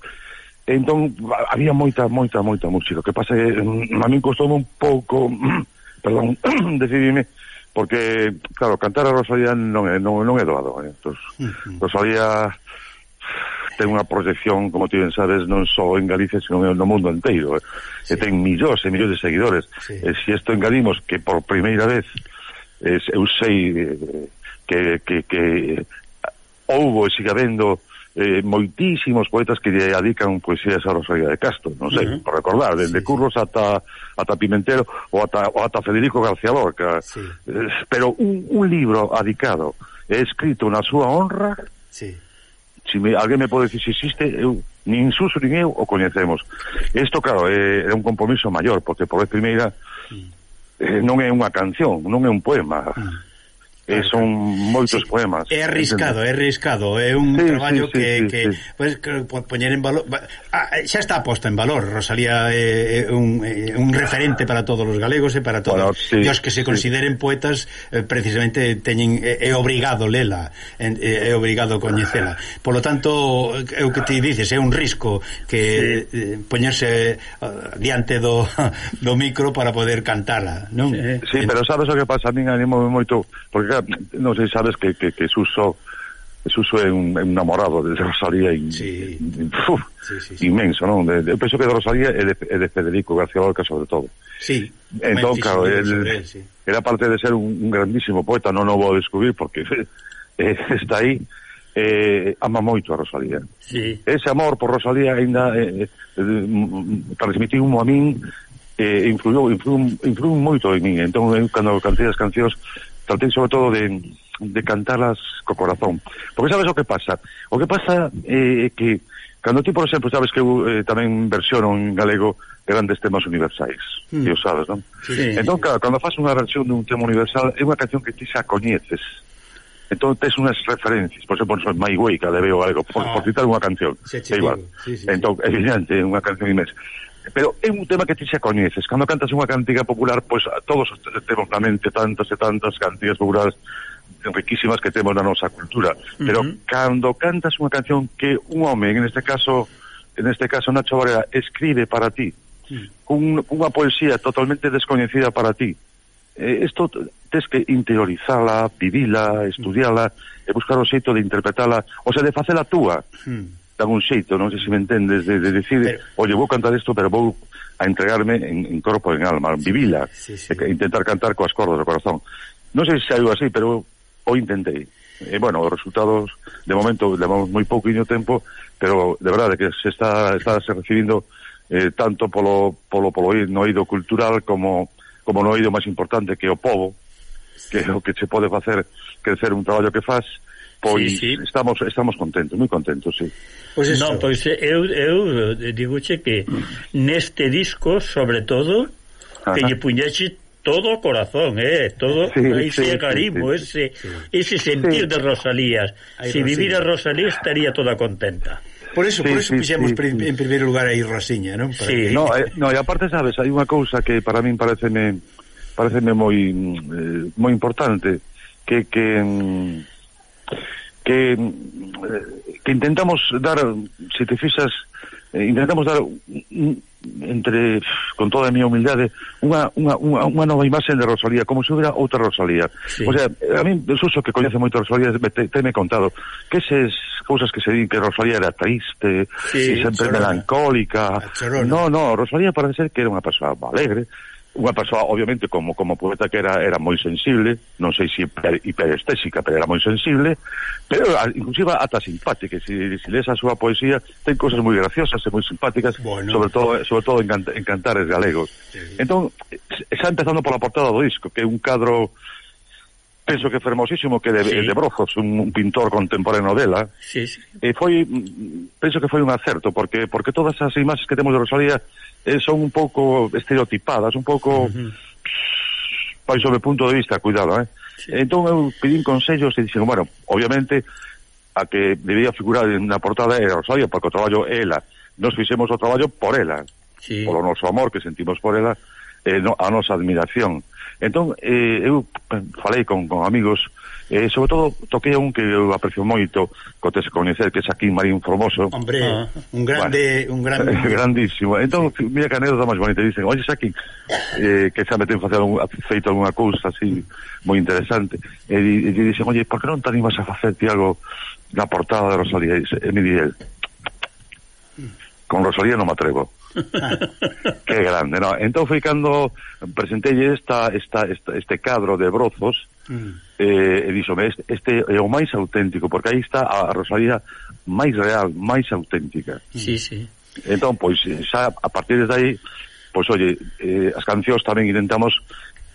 Entón había moita, moita, moita música. O que pasa é mm, a min costou un pouco, perdón, decidime porque, claro, cantar a Rosalía non é, non, non é doado. Eh? Entón, uh -huh. Rosalía ten unha proyección, como ti ben sabes, non só en Galicia, sino no mundo inteiro. Eh? Sí. E ten millóns e millóns de seguidores. Sí. E se si isto engadimos que por primeira vez eh, eu sei eh, que, que, que houbo e siga vendo eh, moitísimos poetas que lle adican poesías a Rosalía de Castro, non sei, uh -huh. por recordar, desde sí. Curros ata, ata Pimentero ou ata, ou ata Federico García Lorca, sí. eh, pero un, un libro adicado e escrito na súa honra, sí. si me, alguén me pode dicir se existe, eu, nin Suso nin eu o coñecemos. Isto, claro, é, é un compromiso maior, porque por vez primeira uh -huh. eh, non é unha canción, non é un poema, uh -huh Eh, e son moitos sí, poemas. É arriscado, é arriscado, é un sí, traballo sí, sí, que sí, que sí. Pues, que poñer en valor. Ah, xa está posto en valor, Rosalía é eh, un, eh, un referente para todos os galegos e para todos. Bueno, sí, e os que se consideren sí. poetas eh, precisamente teñen é, é obrigado lela, é, é obrigado coñecela. Por lo tanto, é o que ti dices, é un risco que sí. eh, poñerse uh, diante do, do micro para poder cantala, non? Sí, eh, sí en... pero sabes o que pasa? A min animo moito porque que non sei, sabes que, que, que Suso Suso é un enamorado de Rosalía in, sí. in, uf, sí, sí, sí. inmenso, non? De, de, penso que de Rosalía e de, e de Federico García Lorca sobre todo. Sí. Entón, claro, el, él, sí. era parte de ser un, un grandísimo poeta, non o vou descubrir porque eh, está aí eh, ama moito a Rosalía. Sí. Ese amor por Rosalía ainda eh, eh, eh transmitiu a min eh, influiu, influiu, influiu moito en min. Entón, eu, cando cantei as cancións tratei sobre todo de, de cantarlas co corazón. Porque sabes o que pasa? O que pasa eh, é eh, que cando ti, por exemplo, sabes que eu eh, tamén versiono en galego grandes temas universais, mm. ti o sabes, non? Sí. Entón, claro, cando faz unha versión dun tema universal, é unha canción que ti xa coñeces. Entón, tes unhas referencias, por exemplo, son My Way, que de o galego, por, ah. por citar unha canción, é igual. Sí, sí, entón, sí. evidente, é unha canción inmensa pero é un tema que ti xa coñeces cando cantas unha cantiga popular pois todos temos na mente tantas e tantas cantigas populares riquísimas que temos na nosa cultura pero uh -huh. cando cantas unha canción que un home, en este caso en este caso Nacho Varela, escribe para ti uh cun, unha poesía totalmente descoñecida para ti isto eh, tens que interiorizala, vivila, estudiala e buscar o xeito de interpretala, o sea, de facela túa. Hmm algún xeito, non sei se me entendes, de, de decir, pero... oye, vou cantar isto, pero vou a entregarme en, en corpo e en alma, sí, vivila, sí, sí. E, intentar cantar coas cordas do corazón. Non sei se saiu así, pero o intentei. E, bueno, os resultados, de momento, levamos moi pouquinho tempo, pero de verdade que se está, está se recibindo eh, tanto polo, polo, polo no oído cultural como, como no oído máis importante que o povo, que o que se pode facer crecer un traballo que faz, Pois sí, sí. estamos estamos contentos, moi contentos, sí. Pois pues non, pois eu eu digoche que neste disco, sobre todo, Ajá. que lle puñeche todo o corazón, eh, todo sí, ese sí, carimbo, sí, ese sí. ese sentir sí. de Rosalías. Ay, si vivira Rosalía estaría toda contenta. Por eso, sí, por eso sí, fixemos sí, pri sí. en primeiro lugar aí Rosiña, non? Para sí. Que... No, eh, no, e aparte sabes, hai unha cousa que para min pareceme pareceme moi mm, eh, moi importante que que mm, que, eh, que intentamos dar, se te fixas, eh, intentamos dar entre con toda a miña humildade unha, unha, unha, unha nova imaxe de Rosalía como se houbera outra Rosalía sí. o sea, a mí, Suso que coñece moito Rosalía te, te me contado que ses cousas que se din que Rosalía era triste sí, sempre chorona. melancólica chorona. no, no, Rosalía parece ser que era unha persoa alegre unha persoa, obviamente, como como poeta que era era moi sensible, non sei se hiper, hiperestésica, pero era moi sensible, pero inclusive ata simpática, se, se lees a súa poesía, ten cousas moi graciosas e moi simpáticas, bueno. sobre todo sobre todo en, can, en cantares galegos. Sí. Entón, eh, xa empezando pola portada do disco, que é un cadro penso que fermosísimo que de, sí. de Brozos, un, un pintor contemporáneo dela. Sí, sí. E foi penso que foi un acerto porque porque todas as imaxes que temos de Rosalía eh, son un pouco estereotipadas, un pouco uh -huh. pois sobre punto de vista, cuidado, eh. Sí. Entón eu pedín consellos e dixen, bueno, obviamente a que debía figurar na portada era Rosalía porque o traballo é ela. Nos fixemos o traballo por ela. Sí. Polo noso amor que sentimos por ela, eh, no, a nosa admiración. Uh Entón, eh, eu falei con, con amigos, eh, sobre todo toquei un que eu aprecio moito, que tes coñecer, que é Saquín Marín Formoso. Hombre, ah, un grande... Bueno, un grande... grandísimo. Entón, mira que anécdota máis bonita, dicen, oye Saquín, eh, que xa me ten facer un, feito algunha cousa así moi interesante. E, e, e dicen, oye, por que non te animas a facer, Tiago, na portada de Rosalía? E, e me di, con Rosalía non me atrevo Qué grande, no? Entón foi cando presentei esta, esta, esta, este cadro de brozos mm. eh, e díxome, este, este é o máis auténtico, porque aí está a Rosalía máis real, máis auténtica. Sí, sí. Entón, pois, xa a partir de aí, pois, oye, eh, as cancións tamén intentamos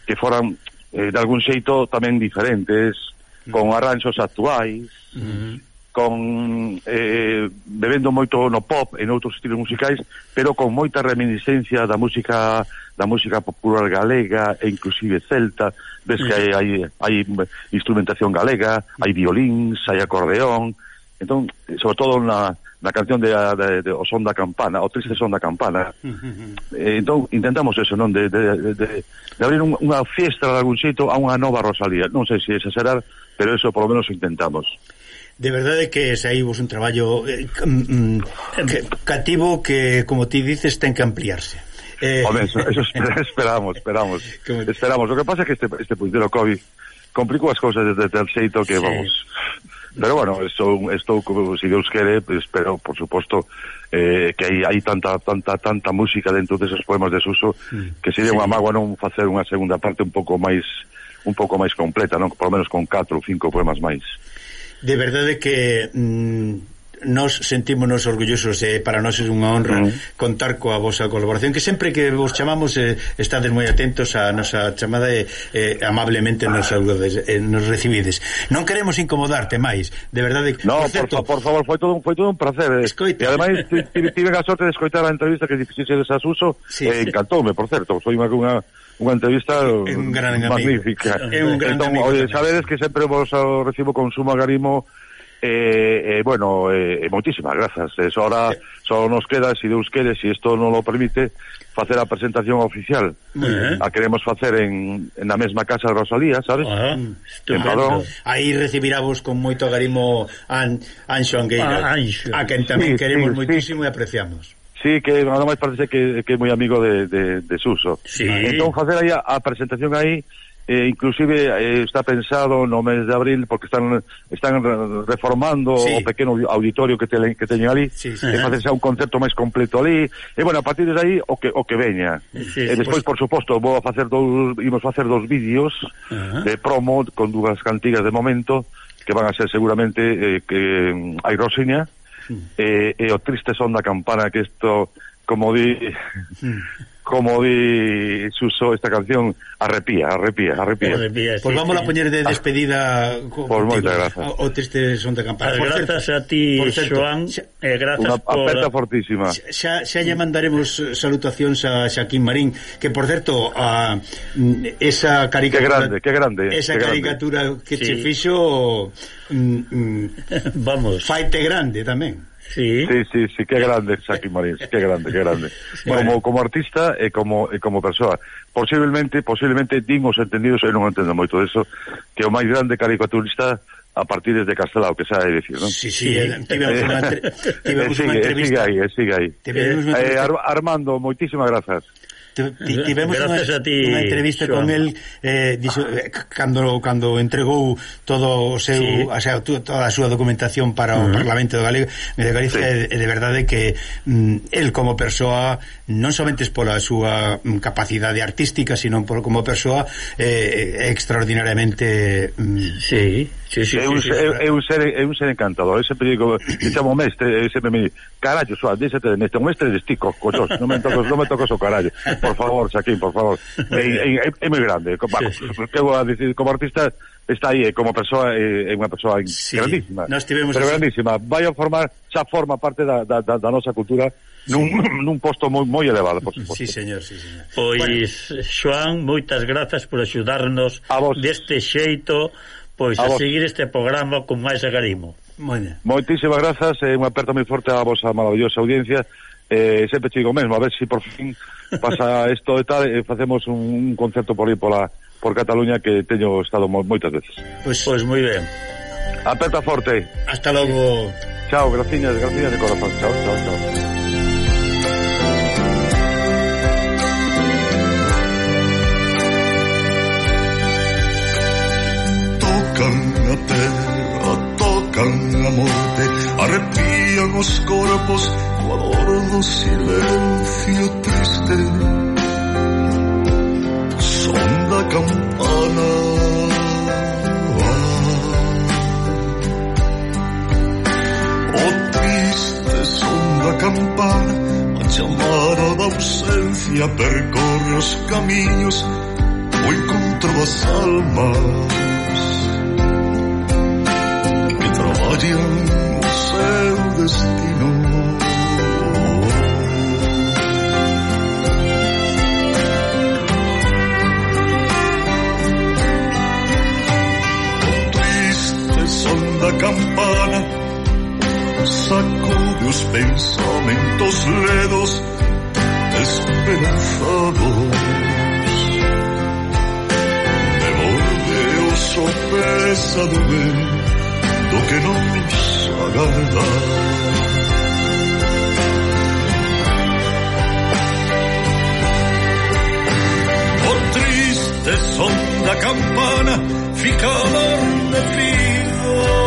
que foran eh, de algún xeito tamén diferentes, con mm. arranxos actuais. Mm con eh, bebendo moito no pop e noutros estilos musicais, pero con moita reminiscencia da música da música popular galega e inclusive celta, ves que hai, hai, hai instrumentación galega, hai violíns, hai acordeón, entón, sobre todo na, na canción de, de, de O son da campana, o triste son da campana. eh, entón, intentamos eso, non? De, de, de, de abrir un, unha fiesta de algún xeito a unha nova Rosalía. Non sei se esa será, pero eso por lo menos intentamos de verdade que saíbos un traballo eh, mm, mm, que, cativo que, como ti dices, ten que ampliarse. Eh... Home, eso, eso esperamos, esperamos. Como... Esperamos. O que pasa é que este, este puntero COVID complicou as cousas desde tal xeito que sí. vamos. Pero bueno, estou, estou como si Deus quere, espero, por suposto, eh, que hai, hai tanta tanta tanta música dentro deses poemas de Suso mm. que sería sí. unha mágoa non facer unha segunda parte un pouco máis un pouco máis completa, non? Por lo menos con 4 ou 5 poemas máis. de verdad de que mm, nos sentímonos orgullosos e eh, para nós é unha honra uh -huh. contar coa vosa colaboración que sempre que vos chamamos eh, estades moi atentos á nosa chamada e eh, amablemente nos saudades, eh, nos recibides non queremos incomodarte máis de verdade no, por, certo, por, favor, foi todo, un, foi todo un placer eh. Escoita. e ademais tive, a sorte de escoitar a entrevista que difícil de Sasuso sí. eh, encantoume, por certo foi unha, unha unha entrevista un gran magnífica. É un gran entón, amigo. Oye, sabedes que sempre vos eh, recibo con sumo agarimo Eh, eh, bueno, eh, eh moitísimas grazas. Eh, eso ahora só nos queda, se si Deus quere, se si isto non lo permite, facer a presentación oficial. Uh -huh. A queremos facer en, en na mesma casa de Rosalía, sabes? Ah, uh -huh. Aí recibirávos con moito agarimo an, Anxo Angueira, ah, Anxo. a quen tamén sí, queremos sí, moitísimo sí. e apreciamos. Sí, que nada máis parece que, que é moi amigo de, de, de Suso. Sí. Entón, facer aí a, a presentación aí eh, inclusive eh, está pensado no mes de abril porque están están reformando sí. o pequeno auditorio que, te, que teñen ali sí, sí. e eh, facerse un concerto máis completo ali e bueno, a partir de aí o que o que veña sí, e despois, pues... por suposto, vou a facer dous imos facer dous vídeos uh -huh. de promo con dúas cantigas de momento que van a ser seguramente eh, que hai Rosiña uh hmm. eh, e, e o triste son da campana que isto como di hmm como di Suso esta canción, arrepía, arrepía, arrepía. arrepía sí, pois vamos sí. a poñer de ah. despedida ah, por moita moitas grazas. O triste son de campana. Por grazas a ti, Joan. Eh, grazas Una por... aperta fortísima. Xa, xa lle mandaremos eh, salutacións a Xaquín Marín, que por certo, a, mm, esa caricatura... Que grande, que grande. Esa que caricatura grande. que sí. che fixo... Mm, mm, vamos. Faite grande tamén. Sí. Sí, sí, sí, qué grande Saki Marins, qué grande, qué grande. Como como artista e como e como persoa. Posiblemente, posiblemente dimos entendidos, eu non entendo moito eso, que o máis grande caricaturista a partir de Castelao, que sabe decir, non? Sí, sí, tivemos unha, tivemos unha entrevista. Sigue aí, eh, sigue aí. Eh, eh Armando, moitísimas grazas tivemos unha, unha entrevista Joan. con el eh, dixo, eh, cando, cando entregou todo o seu sí. a sea, toda a súa documentación para o uh -huh. Parlamento de Galicia, de Galicia sí. de, de verdade que mm, el como persoa non somente pola súa mm, capacidade artística, sino por, como persoa eh, extraordinariamente mm, sí. Sí, sí, é, un, sí, sí, é, é, un ser, é un ser encantador ese periódico, chamo mestre ese me, me carallo, suá, díxete de mestre mestre de estico cochos non me tocas, non me tocas o carallo por favor, Xaquín, por favor. É, eh, eh, é, é moi grande. Vamos, sí, sí. a decir como artista está aí, eh, como persoa é, é unha persoa sí, grandísima. Nós tivemos pero así. grandísima. Vai a formar, xa forma parte da, da, da, da nosa cultura nun, nun posto moi moi elevado, por suposto. Sí, señor, sí, señor. Pois, bueno. Xoán, moitas grazas por axudarnos deste xeito, pois a, a seguir este programa con máis agarimo. Moitísimas grazas, e eh, un aperto moi forte a vosa maravillosa audiencia eh, sempre te digo mesmo, a ver se si por fin pasa isto e tal, e facemos un, un concerto por aí pola, por Cataluña que teño estado mo, moitas veces. Pois pues, pues moi ben. Aperta forte. Hasta logo. Chao, graciñas, graciñas de corazón. Chao, chao, chao. Tocan a terra, tocan a morte, arrepian corpos, tu adorno silencio triste, sonda campana. Oh triste sonda campana, a chamada da ausencia percorre os camiños, o encontro as almas que traballan o destino triste son da campana sacude os pensamentos ledos esperanzados. Sopesa do ben do que nos la, la. O triste son da campana fica l'orme grido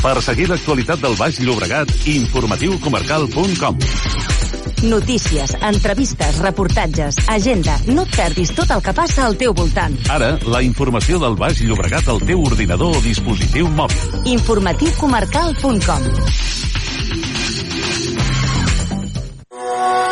Per seguir l'actualitat del Baix Llobregat, informatiucomarcal.com. Notícies, entrevistes, reportatges, agenda. No et perdis tot el que passa al teu voltant. Ara, la informació del Baix Llobregat al teu ordinador o dispositiu mòbil. Informatiucomarcal.com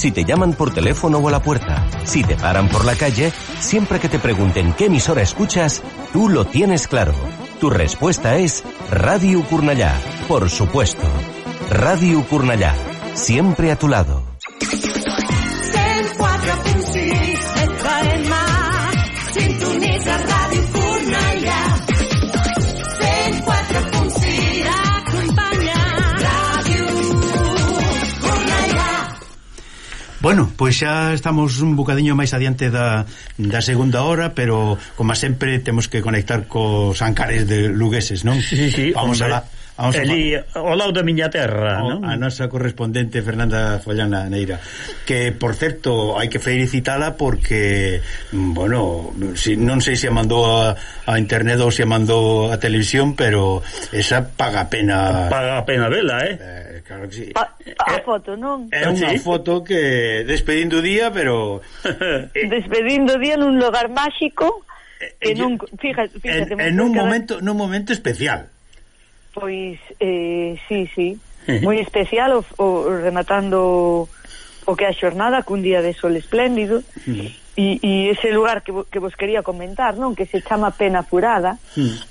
Si te llaman por teléfono o a la puerta, si te paran por la calle, siempre que te pregunten qué emisora escuchas, tú lo tienes claro. Tu respuesta es Radio Curnallá, por supuesto. Radio Curnallá, siempre a tu lado. Bueno, pois xa estamos un bocadiño máis adiante da, da segunda hora, pero como sempre temos que conectar cos ancares de lugueses, non? Sí, sí, Vamos hombre. a la Vamos Eli, ao lado da miña terra, o, non? A nosa correspondente Fernanda Follana Neira, que por certo hai que felicitala porque mm, bueno, si, non sei se a mandou a, a internet ou se a mandou a televisión, pero esa paga pena. Paga pena vela, eh? eh claro que sí. Pa, a eh, foto, non? Eh, é unha sí. foto que despedindo o día, pero despedindo o día nun lugar máxico eh, en un fíjate, fíjate en, en un momento, nun momento especial. Pois, eh, sí, sí, moi especial o, o rematando o que a xornada cun día de sol espléndido. E, e ese lugar que, que vos quería comentar, non? Que se chama Pena Furada.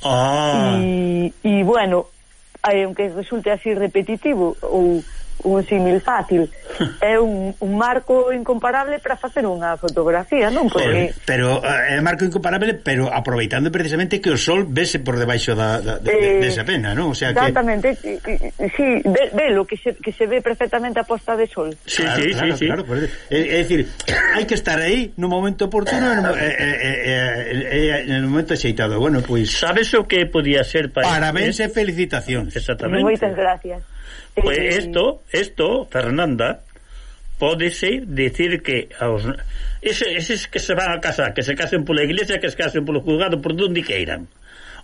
Ah. e, e, bueno, eh, aunque resulte así repetitivo ou un símil fácil. É un, un marco incomparable para facer unha fotografía non? Porque pero, pero é marco incomparable pero aproveitando precisamente que o sol vese por debaixo da, da de, eh, desa pena non? O sea exactamente. Que... sí, ve, ve lo que se, que se ve perfectamente a posta de sol. Sí, claro, sí, claro, sí, claro, claro. É, é dicir hai que estar aí no momento oportuno no, eh eh, eh, eh, en el momento axeitado bueno, pois pues... sabes o que podía ser para parabéns e felicitacións exactamente. Moitas gracias. Pois isto, isto, Fernanda, pódese dicir que aos, ese, eses que se van a casar, que se casen pola iglesia, que se casen polo juzgado, por donde queiran.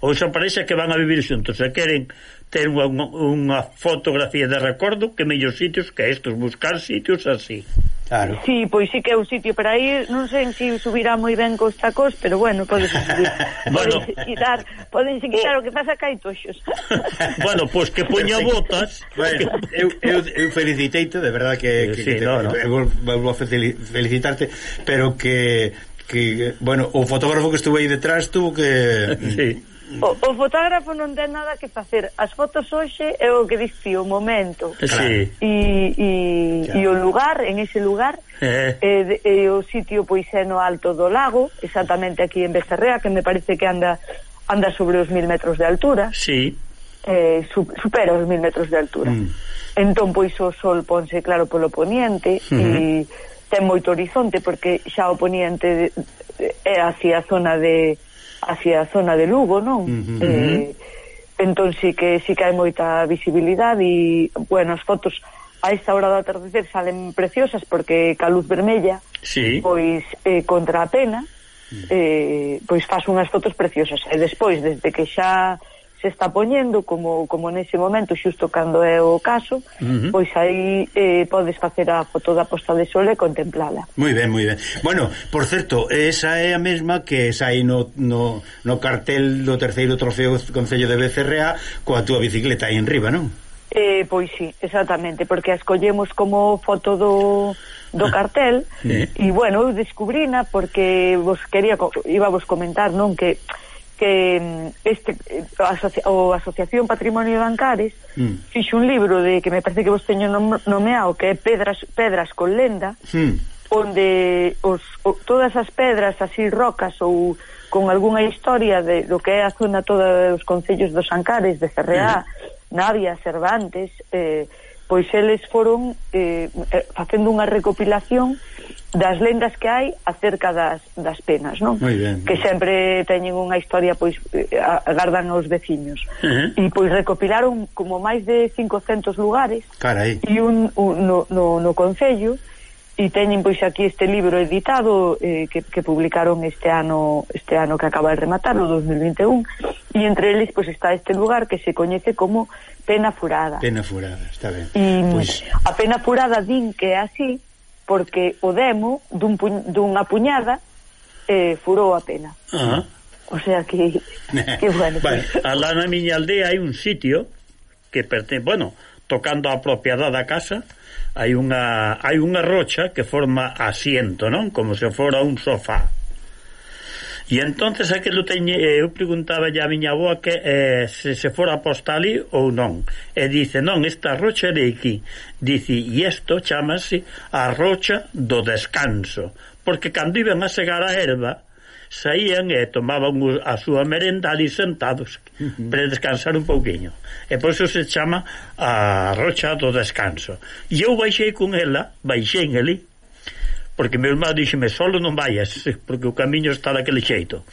Ou xa parexa que van a vivir xuntos e queren ter unha, unha fotografía de recordo que mellor sitios que estos, buscar sitios así. Claro. Sí, pois sí que é un sitio para ir, non sei se si subirá moi ben cos tacos, pero bueno, podes subir. bueno, quitar, poden quitar o que pasa que hai toxos. bueno, pois pues que poña botas. Bueno, eu, eu, eu feliciteite, de verdade que, que, sí, que te, no, no. Eu volvo a felicitarte, pero que que bueno, o fotógrafo que estuvo aí detrás tuvo que sí O, o fotógrafo non ten nada que facer. As fotos hoxe é o que dixi o momento. Eh, sí. E, e, e o lugar, en ese lugar, eh. Eh, eh, o sitio pois é no alto do lago, exactamente aquí en Becerrea, que me parece que anda anda sobre os mil metros de altura. Sí. Eh, supera os mil metros de altura. Mm. Entón, pois, o sol ponse claro polo poniente mm -hmm. e ten moito horizonte porque xa o poniente é hacia a zona de hacia a zona de Lugo, non? Uh -huh. eh, entón sí que sí que hai moita visibilidade e, bueno, as fotos a esta hora do atardecer salen preciosas porque ca luz vermella sí. pois eh, contra a pena mm. eh, pois faz unhas fotos preciosas e despois, desde que xa se está poñendo como, como nese momento xusto cando é o caso uh -huh. pois aí eh, podes facer a foto da posta de sol e contemplala moi ben, moi ben bueno, por certo, esa é a mesma que sai no, no, no cartel do terceiro trofeo Concello de BCRA coa túa bicicleta aí en riba, non? Eh, pois sí, exactamente, porque a escollemos como foto do, do ah. cartel eh. e, ah, eh. bueno, eu descubrina porque vos quería, íbamos comentar, non, que que mm, este eh, asoci, o Asociación Patrimonio de Bancares mm. fixo un libro de que me parece que vos teño nomeado que é Pedras Pedras con lenda mm. onde os, o, todas as pedras así rocas ou con algunha historia de do que é a zona toda dos concellos dos Ancares de Cerreá, mm. Navia, Cervantes eh, pois eles foron eh, eh facendo unha recopilación das lendas que hai acerca das, das penas, non? Que sempre teñen unha historia pois eh, agardan aos veciños. Uh -huh. E pois recopilaron como máis de 500 lugares. Carai. E un, un no, no, no concello e teñen pois aquí este libro editado eh, que, que publicaron este ano este ano que acaba de rematar o 2021 e entre eles pois está este lugar que se coñece como Pena Furada. Pena Furada, está ben. E, pois... A Pena Furada din que é así porque o demo dun pu dunha puñada eh, furou a pena. Ajá. O sea que, que bueno. bueno alá na miña aldea hai un sitio que pertene, bueno, tocando a propiedade da casa, hai unha hai unha rocha que forma asiento, non? Como se fora un sofá. E entonces aquilo teñe, eh, eu preguntaba a miña avoa que eh, se se fora posta ali ou non. E dice, non, esta rocha de aquí. Dice, e isto chamase a rocha do descanso. Porque cando iban a segar a erva, saían e tomaban a súa merenda ali sentados para descansar un pouquiño e por iso se chama a rocha do descanso e eu baixei con ela baixei en ali porque meu irmán díxeme solo non vayas porque o camiño está daquele xeito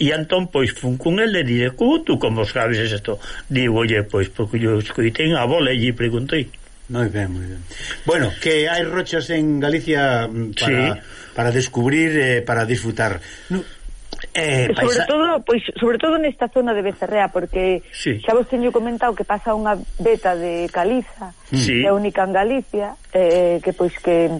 e entón pois fun con ele e dire tú como sabes isto digo oye pois porque eu escoitei a bola e lle preguntei Moi ben, moi ben. Bueno, que hai rochas en Galicia mm, para, sí. para descubrir, eh, para disfrutar. No, Eh, paisa... sobre todo, pois, sobre todo nesta zona de Becerrea, porque sí. xa vos teño comentado que pasa unha beta de caliza, sí. que é única en Galicia, eh, que pois que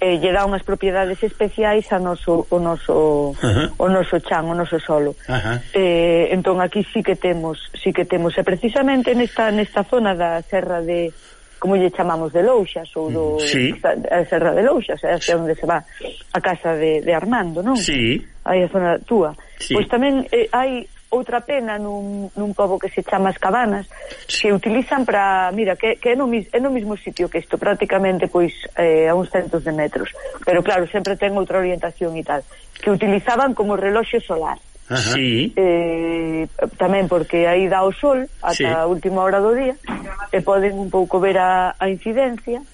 eh, lle dá unhas propiedades especiais a noso, o, noso, uh -huh. o noso chan, o noso solo. Uh -huh. eh, entón aquí sí que temos, sí que temos, e precisamente nesta, nesta zona da Serra de como lle chamamos de Louxas ou do mm, sí. a Serra de Louxas, é hacia onde se va a casa de, de Armando, non? Sí. Aí a zona túa. Sí. Pois tamén eh, hai outra pena nun, nun pobo que se chama as cabanas que utilizan para, mira, que, que é, no, é no mismo sitio que isto, prácticamente pois eh, a uns centos de metros pero claro, sempre ten outra orientación e tal que utilizaban como reloxo solar Ajá. Sí. Eh, tamén porque aí dá o sol ata sí. a última hora do día e poden un pouco ver a, a incidencia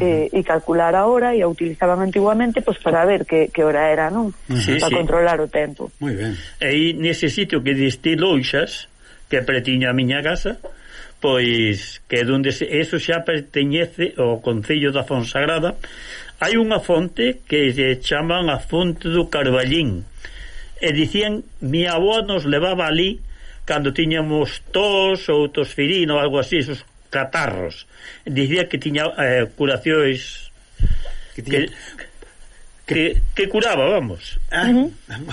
eh, e calcular a hora e a utilizaban antiguamente pois, para ver que, que hora era, non? Sí. Para sí. controlar o tempo. Moi ben. E aí, nese sitio que diste Loixas, que pretiño a miña casa, pois que donde se, eso xa perteñece ao Concello da Fonsagrada, hai unha fonte que se chaman a fonte do Carballín. E dicían, mi avó nos levaba ali cando tiñamos tos ou tosfirino ou algo así, esos catarros. Dicía que tiña eh, curacións que, tiña... que que, que curaba, vamos. Ah.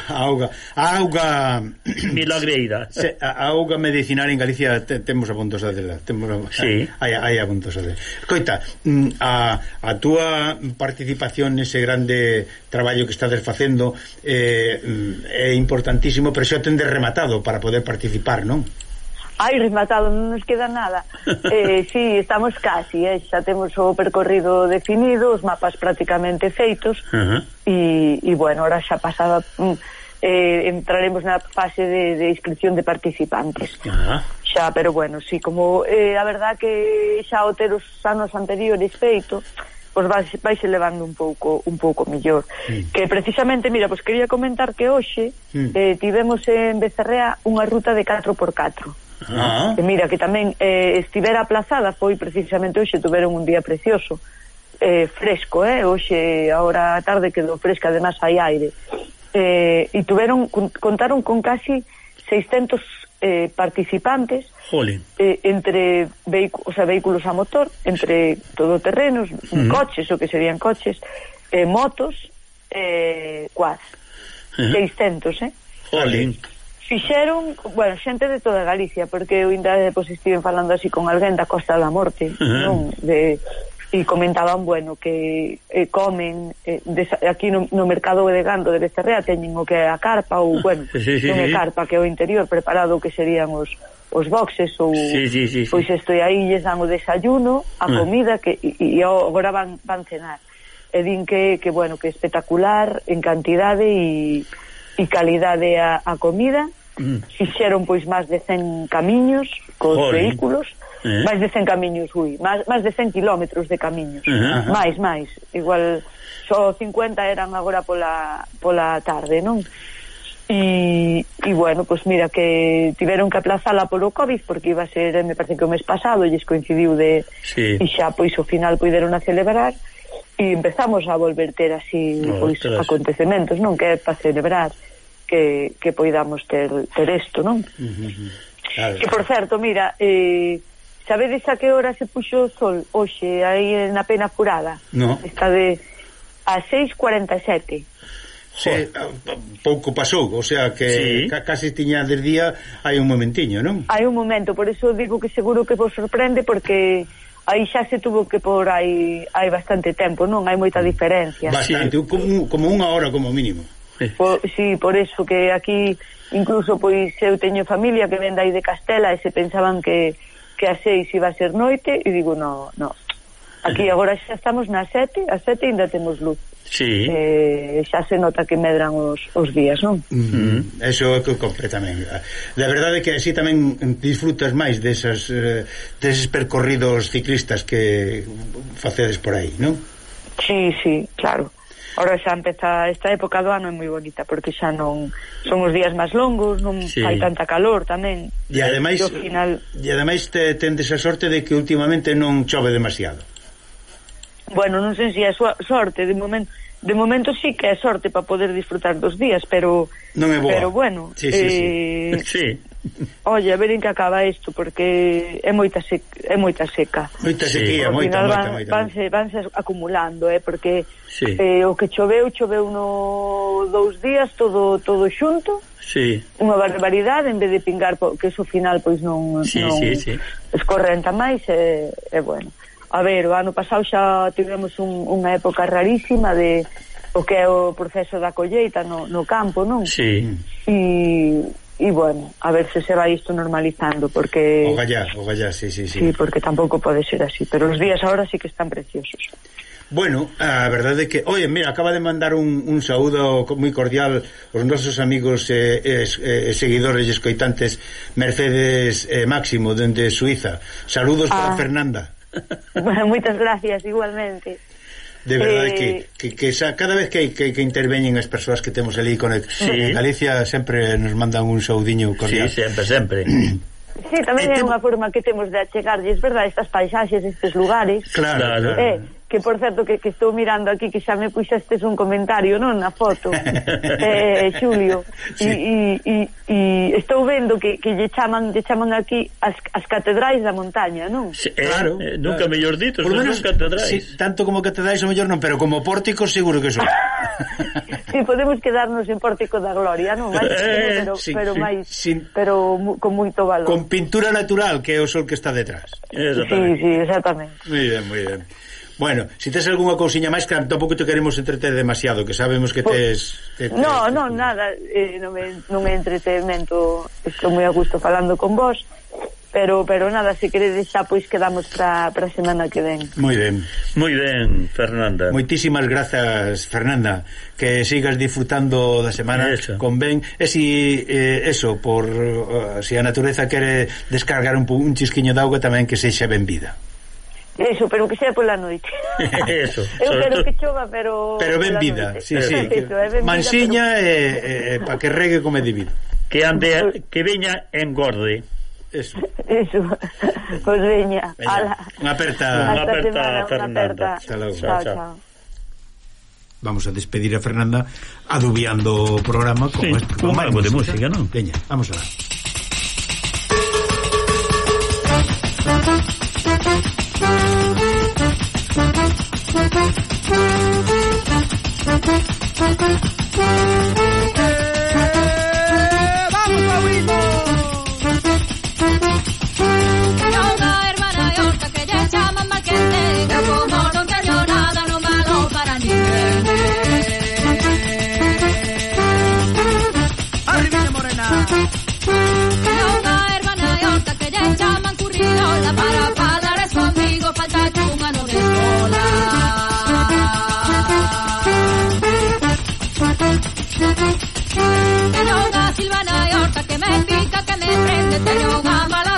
A auga, a auga milagreira. Se, a, a auga medicinal en Galicia te, temos a dela, temos a, sí. hai, hai a dela. Coita, mm, a, a túa participación nese grande traballo que estades facendo eh, mm, é importantísimo, pero xa tendes rematado para poder participar, non? Ai, rematado, non nos queda nada. Eh, sí, estamos casi, eh, xa temos o percorrido definido, os mapas prácticamente feitos, uh -huh. e, e bueno, ahora xa pasaba... Mm, eh, entraremos na fase de, de inscripción de participantes Ajá. xa, pero bueno, sí, como eh, a verdad que xa o ter os anos anteriores feito pois vais, vais elevando un pouco un pouco mellor. Mm. Que precisamente, mira, pois quería comentar que hoxe mm. eh, tivemos en Becerrea unha ruta de 4x4. Ah. Que mira, que tamén eh, estivera aplazada, foi precisamente hoxe, tuveron un día precioso, eh, fresco, eh, hoxe, ahora a tarde quedou fresca, además hai aire. Eh, e tuveron, contaron con casi 600 eh, participantes Jolín. eh, entre o sea, vehículos a motor, entre todoterrenos, uh -huh. coches, o que serían coches, eh, motos, eh, quads. Uh -huh. 600, eh? Jolín fixeron, bueno, xente de toda Galicia, porque eu ainda depois estiven falando así con alguén da Costa da Morte, uh -huh. non? De, e comentaban, bueno, que eh, comen eh, des, aquí no, no mercado de gando de Becerrea teñen o que é a carpa ou, ah, bueno, sí, sí, non é carpa, que é o interior preparado que serían os os boxes ou sí, sí, sí, sí. pois isto e aí lles dan o desayuno, a ah. comida que e, e agora van van cenar. E din que que bueno, que espectacular en cantidade e e calidade a, a comida mm. fixeron pois máis de 100 camiños cos Joder. vehículos eh. máis de 100 camiños, ui, máis, máis de 100 kilómetros de camiños, uh -huh. máis, máis igual, só 50 eran agora pola, pola tarde, non? E, e bueno, pois pues mira que tiveron que aplazala polo Covid porque iba a ser, me parece que o mes pasado lles coincidiu de sí. e xa pois o final poideron a celebrar e empezamos a volver ter así oh, pois ostras. acontecementos, non? Que é para celebrar que, que poidamos ter, ter esto, non? Uh -huh. Claro. Que, por certo, mira, eh, sabedes a que hora se puxo o sol hoxe aí na pena furada? No. Está de a 6.47. Sí, ah, pouco pasou, o sea que sí. ca casi tiña del día hai un momentiño, non? Hai un momento, por eso digo que seguro que vos sorprende porque aí xa se tuvo que por aí hai bastante tempo, non? Hai moita mm. diferencia. Bastante, sí. como, como unha hora como mínimo. Sí. Por, sí, por eso que aquí incluso pois eu teño familia que vende aí de Castela e se pensaban que que a seis iba a ser noite e digo, no, no. Aquí agora xa estamos na sete, a sete ainda temos luz. Sí. Eh, xa se nota que medran os, os días, non? Mm. Eso é que compre tamén. Da verdade que así tamén disfrutas máis desas, eh, deses percorridos ciclistas que facedes por aí, non? Sí, sí, claro. Ora xa empeza esta época do ano é moi bonita porque xa non son os días máis longos, non sí. hai tanta calor tamén. E ademais e final... e ademais te, tendes a sorte de que últimamente non chove demasiado. Bueno, non sei se é sorte, de momento de momento sí que é sorte para poder disfrutar dos días, pero non é boa. pero bueno, sí, sí, eh, sí. Oye, a ver en que acaba isto porque é moita seca, é moita seca. Moita sequía, sí, moita, van, moita, moita. Vanse, vanse acumulando, eh, porque sí. eh, o que choveu, choveu no dous días todo todo xunto. Sí. Unha barbaridade en vez de pingar que iso final pois non sí, non sí, sí. escorrenta máis e, e bueno. A ver, o ano pasado xa tivemos un, unha época rarísima de o que é o proceso da colleita no, no campo, non? Sí. E e bueno, a ver se se vai isto normalizando porque O gallá, o gallá, sí, sí, sí. Sí, porque tampouco pode ser así, pero os días ahora sí que están preciosos. Bueno, a verdade é que, oye, mira, acaba de mandar un, un saúdo moi cordial aos nosos amigos e eh, eh, seguidores e escoitantes Mercedes eh, Máximo dende Suiza. Saludos ah. para Fernanda. Bueno, moitas gracias igualmente. De verdade eh... que, que, que xa, cada vez que, que, que interveñen as persoas que temos ali con el, sí. en Galicia sempre nos mandan un saudiño cordial. Sí, sempre, sempre. Sí, tamén eh, é unha forma que temos de achegarlles, verdad, estas paisaxes, estes lugares. Claro, eh, claro. Eh, que por certo que, que estou mirando aquí que xa me puxastes un comentario, non, na foto eh, Xulio sí. e, e, e, e estou vendo que, que lle chaman lle chaman aquí as, as catedrais da montaña, non? Sí, eh, claro, eh, nunca claro. mellor dito, por menos catedrais sí, tanto como catedrais o mellor non, pero como pórtico seguro que son Si sí, podemos quedarnos en pórtico da gloria, non? Mais, eh, pero, sí, pero sí, máis sí. pero con moito valor. Con pintura natural que é o sol que está detrás. Si, Sí, sí, exactamente. Muy ben, muy ben Bueno, se si tes algunha cousiña máis que tampouco te queremos entreter demasiado, que sabemos que tes... Que, que... No, no, nada, eh, non, me, non é entretenimento, estou moi a gusto falando con vos, pero pero nada, se queredes xa pois quedamos para para semana que ven. Moi ben. Moi ben, Fernanda. Moitísimas grazas, Fernanda, que sigas disfrutando da semana eso. con ben. E si eh, eso por uh, si a natureza quere descargar un un chisquiño de auga tamén que sexa ben vida. Eso, pero que sea pola noite. Eso. Eu sobre... quero que chova, pero Pero ben vida, noite. sí, sí. Eso, é ben Mansiña e, e, para que regue como de vida. Que ande que veña engorde. Eso. Eso. Pois pues veña. Ala. Unha aperta, unha aperta, Fernanda. Hasta logo. Chao, chao. chao. Vamos a despedir a Fernanda adubiando o programa con, sí, este, con, algo de música, música eh? non? Veña, vamos a ver. Thank you. I'm not cama.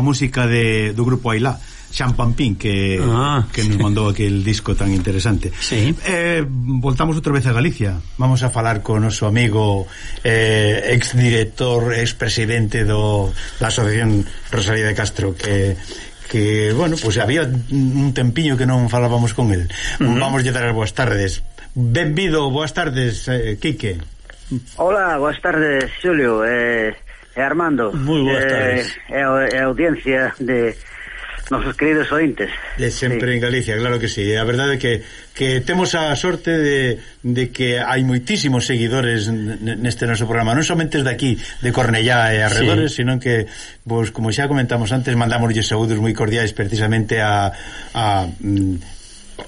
a música de, do grupo Ailá Xan Pampín que, ah. que nos mandou aquel disco tan interesante sí. eh, Voltamos outra vez a Galicia Vamos a falar con noso amigo eh, Exdirector, expresidente do, da Asociación Rosalía de Castro Que que, bueno, pues había un tempiño que non falábamos con el. Uh -huh. Vamos a dar as boas tardes. Benvido, boas tardes, eh, Quique. Hola, boas tardes, Xulio. Eh, E Armando, moi boas eh, tardes. Eh, e, a audiencia de nosos queridos ointes. De sempre sí. en Galicia, claro que sí. A verdade é que que temos a sorte de, de que hai moitísimos seguidores neste noso programa, non somente de aquí, de Cornellá e arredores, sí. sino que, pues, como xa comentamos antes, mandámoslle saúdos moi cordiais precisamente a, a mm,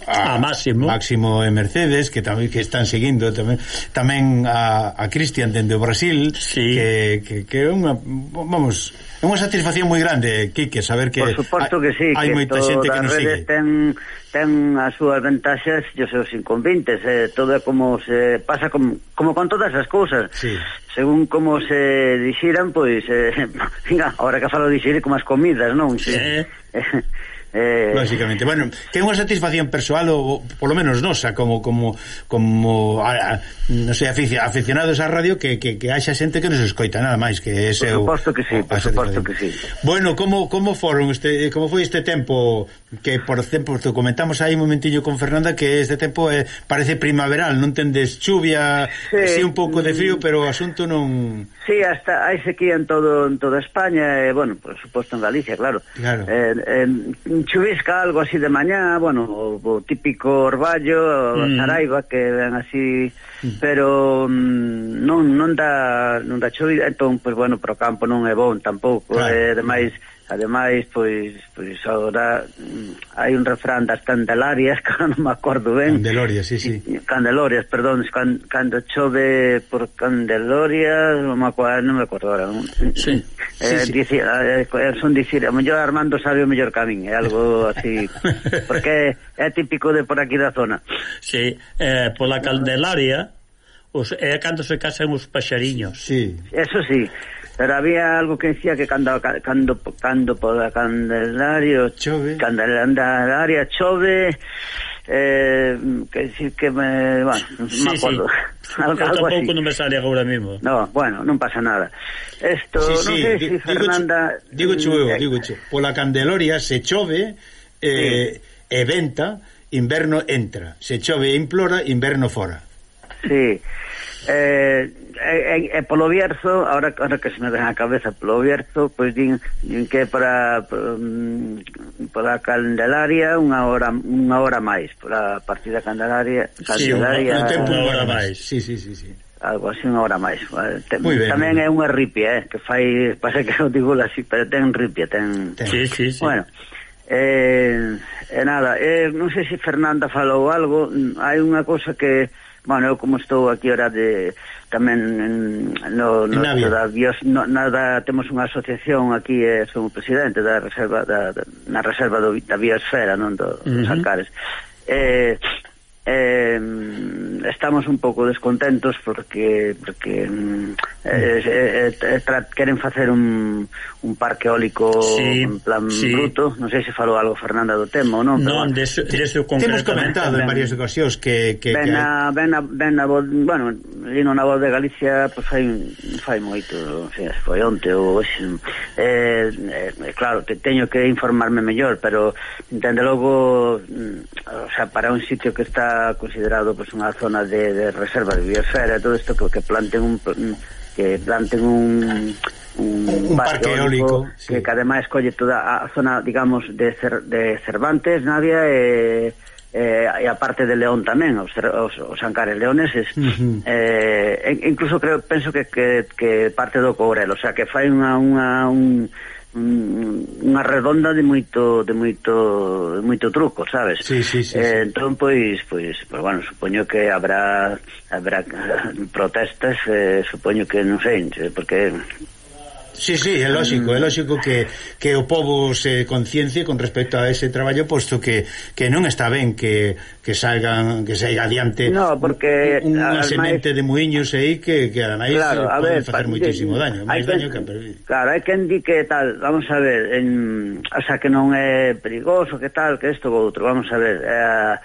a, a Máximo Máximo e Mercedes que tamén que están seguindo tamén tamén a, a Cristian dende o Brasil sí. que, que, que é unha vamos é unha satisfacción moi grande Quique saber que Por suposto que sí, hai que moita xente que nos sigue ten, ten as súas ventaxas e os seus inconvenientes eh, todo é como se pasa com, como con todas as cousas sí. según como se dixiran pois eh, venga, ahora que falo dixir como as comidas non? Sí. Eh. eh Eh... Lógicamente, bueno, que é unha satisfacción persoal ou polo menos nosa como como como a, a, non sei, afici, aficionados á radio que, que, que haxa xente que nos escoita nada máis que ese Por suposto que sí, por suposto que sí. Bueno, como como foron este como foi este tempo que por exemplo te comentamos aí un momentiño con Fernanda que este tempo eh, parece primaveral, non tendes chuvia, sí, así un pouco de frío, pero o asunto non Sí, hasta hai sequía en todo en toda España, e eh, bueno, por suposto en Galicia, claro. claro. Eh, eh, chuvisca algo así de mañá, bueno, o, o típico orballo, mm. a saraiva que ven así, mm. pero mm, non non dá non dá chuvia, entón pois pues, bueno, pro campo non é bon tampouco, claro. eh, demais Ademais, pois, pois agora mm, hai un refrán das candelarias, que non me acordo ben. Candelorias, sí, sí. Candelorias, perdón, can, cando chove por candelorias, non me acordo, non me acordo ahora. Non? Sí. Eh, sí, sí. Dicir, eh, eh, son dicir, a mellor Armando sabe o mellor camín, é algo así, porque é típico de por aquí da zona. Sí, eh, pola candelaria, os, é cando se casan os paxariños. Sí. Eso sí. Pero había algo que decía que cando cando cando por a Candelario, chove. Candelaria chove eh, que decir que me, bueno, non sí, me acordo. Sí. Algo, algo tampouco así. non me sale agora mesmo. No, bueno, non pasa nada. Esto, sí, sí. sei se si Fernanda Digo cho eh, digo Por Pola Candelaria se chove eh, sí. e venta, inverno entra. Se chove e implora, inverno fora. Sí. Eh, e, e, e polo Bierzo, ahora, ahora que se me ven a cabeza, polo Bierzo, pois din, din que para mm, para Candelaria unha hora unha hora máis, para a partida Candelaria, Candelaria. Sí, tempo unha hora máis. Sí, sí, sí, sí algo así unha hora máis Tem, ben, tamén é unha ripia eh, que fai, pasa que non digo así pero ten ripia ten... ten. Sí, sí, sí. bueno eh, eh, nada eh, non sei se Fernanda falou algo hai unha cosa que bueno, eu como estou aquí ahora de tamén en, no, no, en no, da, bios, no, nada, temos unha asociación aquí eh, son o presidente da reserva da, da, na reserva do, da biosfera non do, uh -huh. dos Alcares eh, eh, estamos un pouco descontentos porque porque eh, eh, tra, queren facer un, un parque eólico sí, en plan sí. bruto. Non sei se falou algo Fernanda do tema ou non non, de su, de su temos comentado ben, en varias ocasións que, que, ben, que... A, ben, a, ben a voz, bueno lino na voz de Galicia pues, fai, fai moito non sei, foi onte ou ese, eh, eh, claro, te, teño que informarme mellor pero entende logo mm, o sea, para un sitio que está considerado pues unha zona de, de reserva de biosfera, todo isto que, que planten un que planten un un, un parque eólico sí. que, que ademais colle toda a zona, digamos, de, Cer, de Cervantes, Navia e eh, e a parte de León tamén, os, os, os ancares leoneses. Uh -huh. eh, incluso creo penso que, que, que parte do Courel, o sea, que fai unha, unha un unha redonda de moito de moito de moito truco, sabes? Sí, sí, sí, eh, entón pois pois pero, bueno, supoño que habrá habrá protestas, eh, supoño que non sei, eh, porque Sí, sí, é lógico, é lógico que, que o povo se conciencie con respecto a ese traballo, posto que, que non está ben que, que salgan que saiga adiante no, porque, unha semente de muiños aí que, que ademais claro, eh, a ver, facer moitísimo daño, máis daño que, que perdido. Claro, hai quen di que tal, vamos a ver, en, o sea, que non é perigoso, que tal, que isto ou outro, vamos a ver, eh,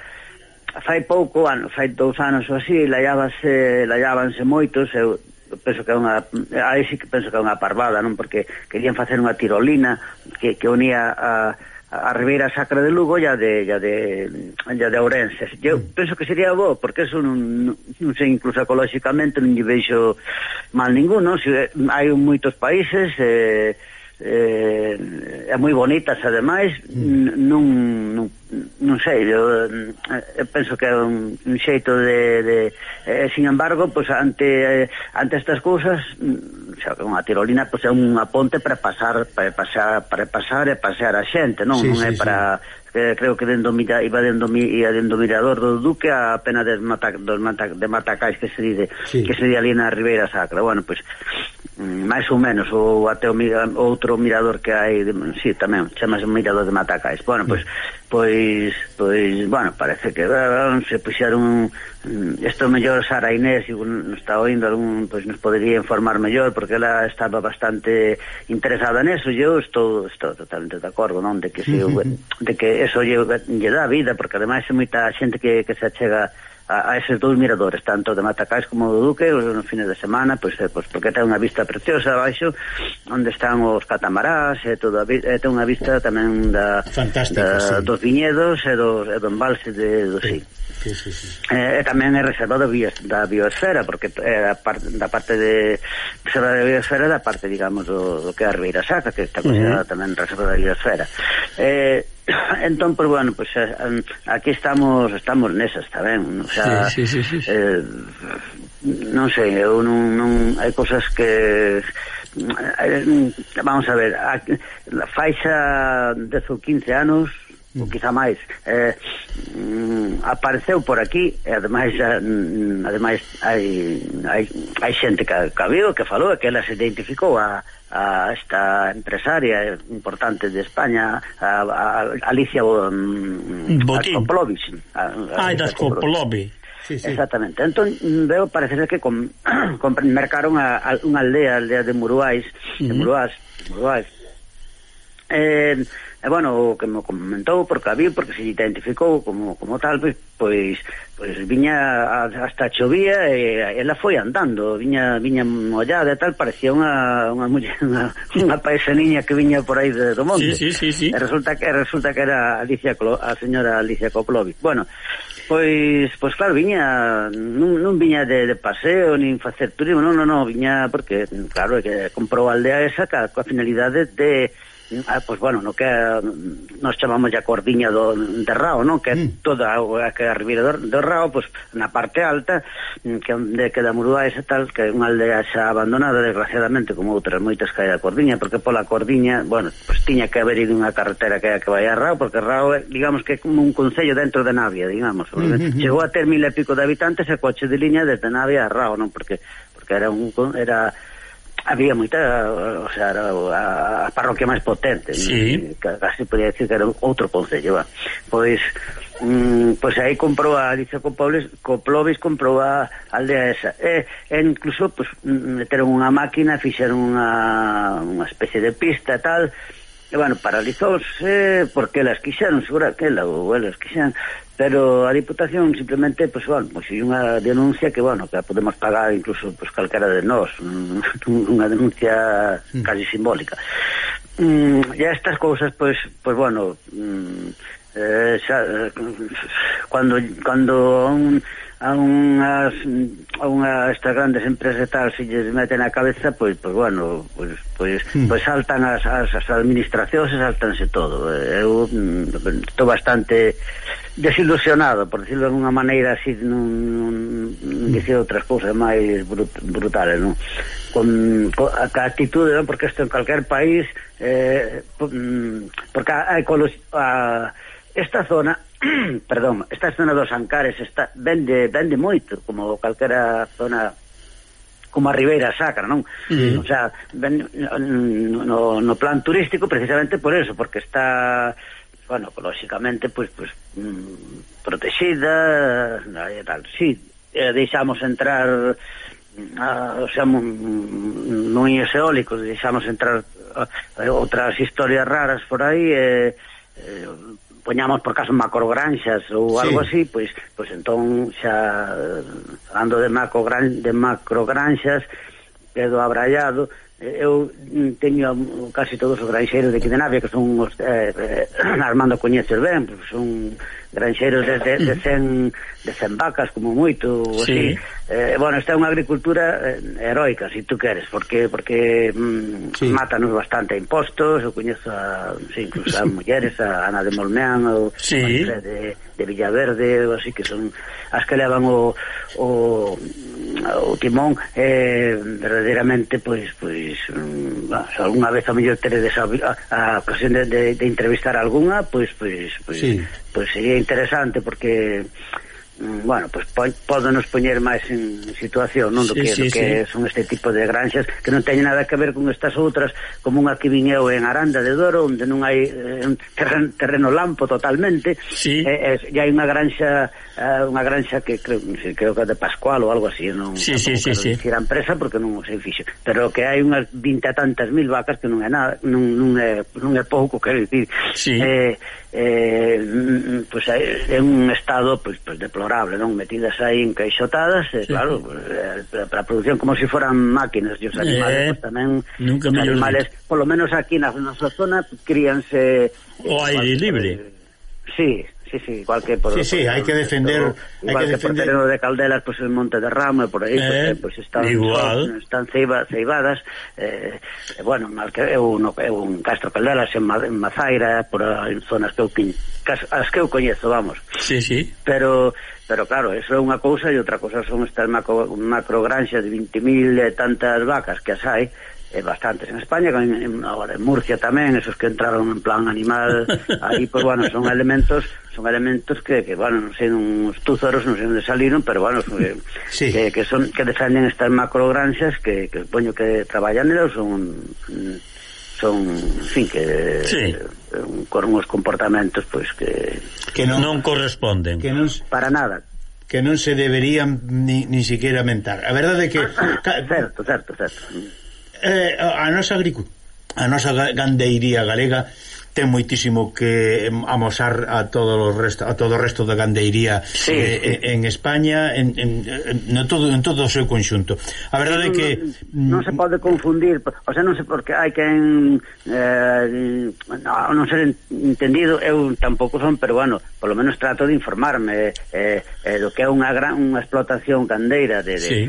fai pouco ano, fai dous anos ou así, laiábase, laiábanse moitos, eu penso que é unha aí sí que penso que é unha parvada, non? Porque querían facer unha tirolina que, que unía a a Ribeira Sacra de Lugo e a de, e a de, e a de Ourense. Eu mm. penso que sería bo, porque eso non, non sei, incluso ecolóxicamente non lle veixo mal ninguno. Si, eh, hai moitos países... Eh, eh, é moi bonitas ademais mm. non, non, non sei eu, eh, eu penso que é un, un xeito de, de eh, sin embargo pues, ante eh, ante estas cousas mm, xa, unha tirolina pues, é unha ponte para pasar para pasar para pasar e pasear a xente non, sí, non é sí, para sí creo que dentro mira, iba dentro ia dentro mirador do Duque a pena de, mata, dos mata, de Matacais que se dice sí. que se di ali na Ribeira Sacra. Bueno, pois pues, Mm, máis ou menos ou até o mira, outro mirador que hai de, sí, tamén, chamase o mirador de Matacais bueno, pois, mm. pois, pois bueno, parece que eh, se puxeron isto mm, mellor Sara Inés e un, está oindo algún, pois nos podería informar mellor porque ela estaba bastante interesada neso eu estou, estou totalmente de acordo non? de que, se, de que eso lle, lle dá vida porque ademais é moita xente que, que se achega a, a eses dous miradores, tanto de Matacais como do Duque, os nos fines de semana, pois, eh, pois porque ten unha vista preciosa abaixo, onde están os catamarás, e todo, e ten unha vista tamén da, Fantástico, da sí. dos viñedos e do, e do embalse de, do sí. sí. Sí, sí, sí. Eh, e tamén é reservado bio, da biosfera porque eh, da, parte, da parte de reserva da biosfera da parte digamos do, do que é a Ribeira Sacra que está considerada uh -huh. tamén reserva da biosfera eh, Entón, por bueno, pues, eh, a, aquí estamos estamos nesas tamén, o sea, sí, sí, sí, sí. Eh, non sei, eu non, non hai cosas que eh, vamos a ver, a, faixa 10 ou 15 anos mm. ou quizá máis eh, mm, apareceu por aquí e ademais mm, ademais hai, hai, hai xente que, que viu que falou que ela se identificou a, a esta empresaria importante de España a, a Alicia Ascoplovis Ah, Ascoplovis Sí, sí. Exactamente. Entón, veo parece que com, com mercaron a, a unha aldea, a aldea de Muruais, uh -huh. de Muruás, Muruais, Eh, e bueno, o que me comentou porque a viu, porque se identificou como, como tal, pois, pois, pois viña hasta chovía e ela foi andando, viña viña mollada e tal, parecía unha unha muller, unha, unha paisaniña que viña por aí de, do monte. Sí, sí, sí, sí. E resulta que resulta que era Alicia Clo, a señora Alicia Koplovic. Bueno, pois pois claro, viña non, non viña de, de paseo nin facer turismo, non, non, non, viña porque claro, que comprou a aldea esa ca, coa finalidade de Ah, pois, bueno, no que mm, nos chamamos a cordiña do, de Rao, non? Que mm. toda a, que a Ribeira do, do Rao, pois, na parte alta, mm, que onde queda Muruá esa tal, que é unha aldea xa abandonada, desgraciadamente, como outras moitas que hai da cordiña, porque pola cordiña, bueno, pois tiña que haber ido unha carretera que, que vai a Rao, porque Rao, é, digamos, que é como un concello dentro de Navia, digamos. Mm -hmm. Chegou a ter mil e pico de habitantes e coche de liña desde Navia a Rao, non? Porque, porque era un... Era, había moita, o sea, era a, a parroquia máis potente, sí. casi podía decir que era outro concello, va. Pois mm, pois aí comprou a dicho Copobles, Coplovis comprou a aldea esa. E, e incluso pois meteron unha máquina, fixeron unha, unha especie de pista e tal, E, bueno, paralizouse porque elas quixeron, segura que ela ou elas quixeron, pero a Diputación simplemente, pues, bueno, pois, pues, unha denuncia que, bueno, que podemos pagar incluso, pues, calquera de nós, unha denuncia mm. casi simbólica. Mm, e estas cousas, pois, pues bueno, mm, eh, xa, eh, cando, cando un a unhas a unha estas grandes empresas e tal se lles mete na cabeza, pois pois bueno, pois pois, mm. pois saltan as, as, as administracións e saltanse todo. Eu mm, estou bastante desilusionado, por decirlo de unha maneira así, non, non dicir hmm. outras cousas máis brut, brutales, non? Con, con a, a actitude, non? Porque isto en calquer país eh, mm, porque a, a, a esta zona perdón, esta zona dos Ancares está vende vende moito como calquera zona como a Ribeira Sacra, non? Mm. O sea, ven, no, no plan turístico precisamente por eso, porque está bueno, lógicamente pois pues, pues, mm, protegida, e tal. Si sí, eh, deixamos entrar a, o sea, moinhos eólicos, deixamos entrar a, a outras historias raras por aí, eh, eh poñamos por caso macrogranxas ou sí. algo así, pois pois entón xa eh, ando de macrogran de macrogranxas quedo Abrallado, eh, eu teño casi todos os granxeiros de aquí de Navia que son os, eh, eh Armando coñeces ben, son granxeiros desde de 100 de 100 mm. vacas como moito sí. así. Eh, bueno, esta é unha agricultura eh, heroica, se si tú queres, porque porque mm, sí. mátanos bastante a impostos, eu coñezo a, sí, incluso a mulleres, a Ana de Molmeán ou sí. de de Villaverde ou así que son as que levan o, o, o timón eh, verdadeiramente pois pois um, algunha vez a mellor teredes a, a, a ocasión de, de, de entrevistar algunha pois pois pois, sí. pois sería interesante porque bueno, pues poden nos poñer máis en situación, non? Do que, sí, do que sí. son este tipo de granxas que non teñen nada que ver con estas outras como unha que vin eu en Aranda de Doro onde non hai eh, un terreno, terreno lampo totalmente sí. e, eh, e, eh, e hai unha granxa eh, unha granxa que creo, non sei, creo que é de Pascual ou algo así, non sí, sí, sí, sí. dicir a empresa porque non o sei fixo, pero que hai unhas 20 e tantas mil vacas que non é nada, non, non, é, non é pouco, quero dicir. Sí. Eh, eh, mm, pues, é un estado pues, pues deplorable, non metidas aí encaixotadas, eh, sí. claro, pues, eh, para a produción como se si foran máquinas, e os animales eh, pues, tamén nunca os animales, polo menos aquí na nosa zona críanse o aire eh, libre. Sí, Sí, sí, igual que por... Sí, sí, hai que defender... hai igual que, que defender... por de Caldelas, pues el Monte de Ramo e por aí, eh, eh, pues, pues están, igual. están ceiba, ceibadas, eh, bueno, mal que eu, eh, no, eu eh, un Castro Caldelas en, Ma, en Mazaira, por en zonas que eu, as que eu coñezo, vamos. Sí, sí. Pero, pero claro, eso é unha cousa e outra cousa son estas macro, macrogranxas de 20.000 e tantas vacas que as hai, eh, bastantes en España, en, en, agora en Murcia tamén, esos que entraron en plan animal, aí, pues, bueno, son elementos son elementos que, que bueno, non sei, uns túzaros, non sei onde saliron, pero, bueno, son, eh, sí. que, que son que defenden estas macrogranxas que, que poño que traballan eles son son, en fin, que sí. Eh, con uns comportamentos pois pues, que que non, non corresponden. Que non para nada que non se deberían ni, ni siquiera mentar. A verdade é que... Certo, certo, certo eh, a nosa agricultura a nosa gandeiría galega ten moitísimo que amosar a todo o resto a todo o resto da gandeiría sí. eh, en España en, en, en, todo, en todo o seu conxunto a verdade é que non, non se mm, pode confundir o sea, non sei porque hai que en, eh, no, non ser entendido eu tampouco son peruano polo menos trato de informarme eh, eh, eh, do que é unha gran unha explotación gandeira de, de, sí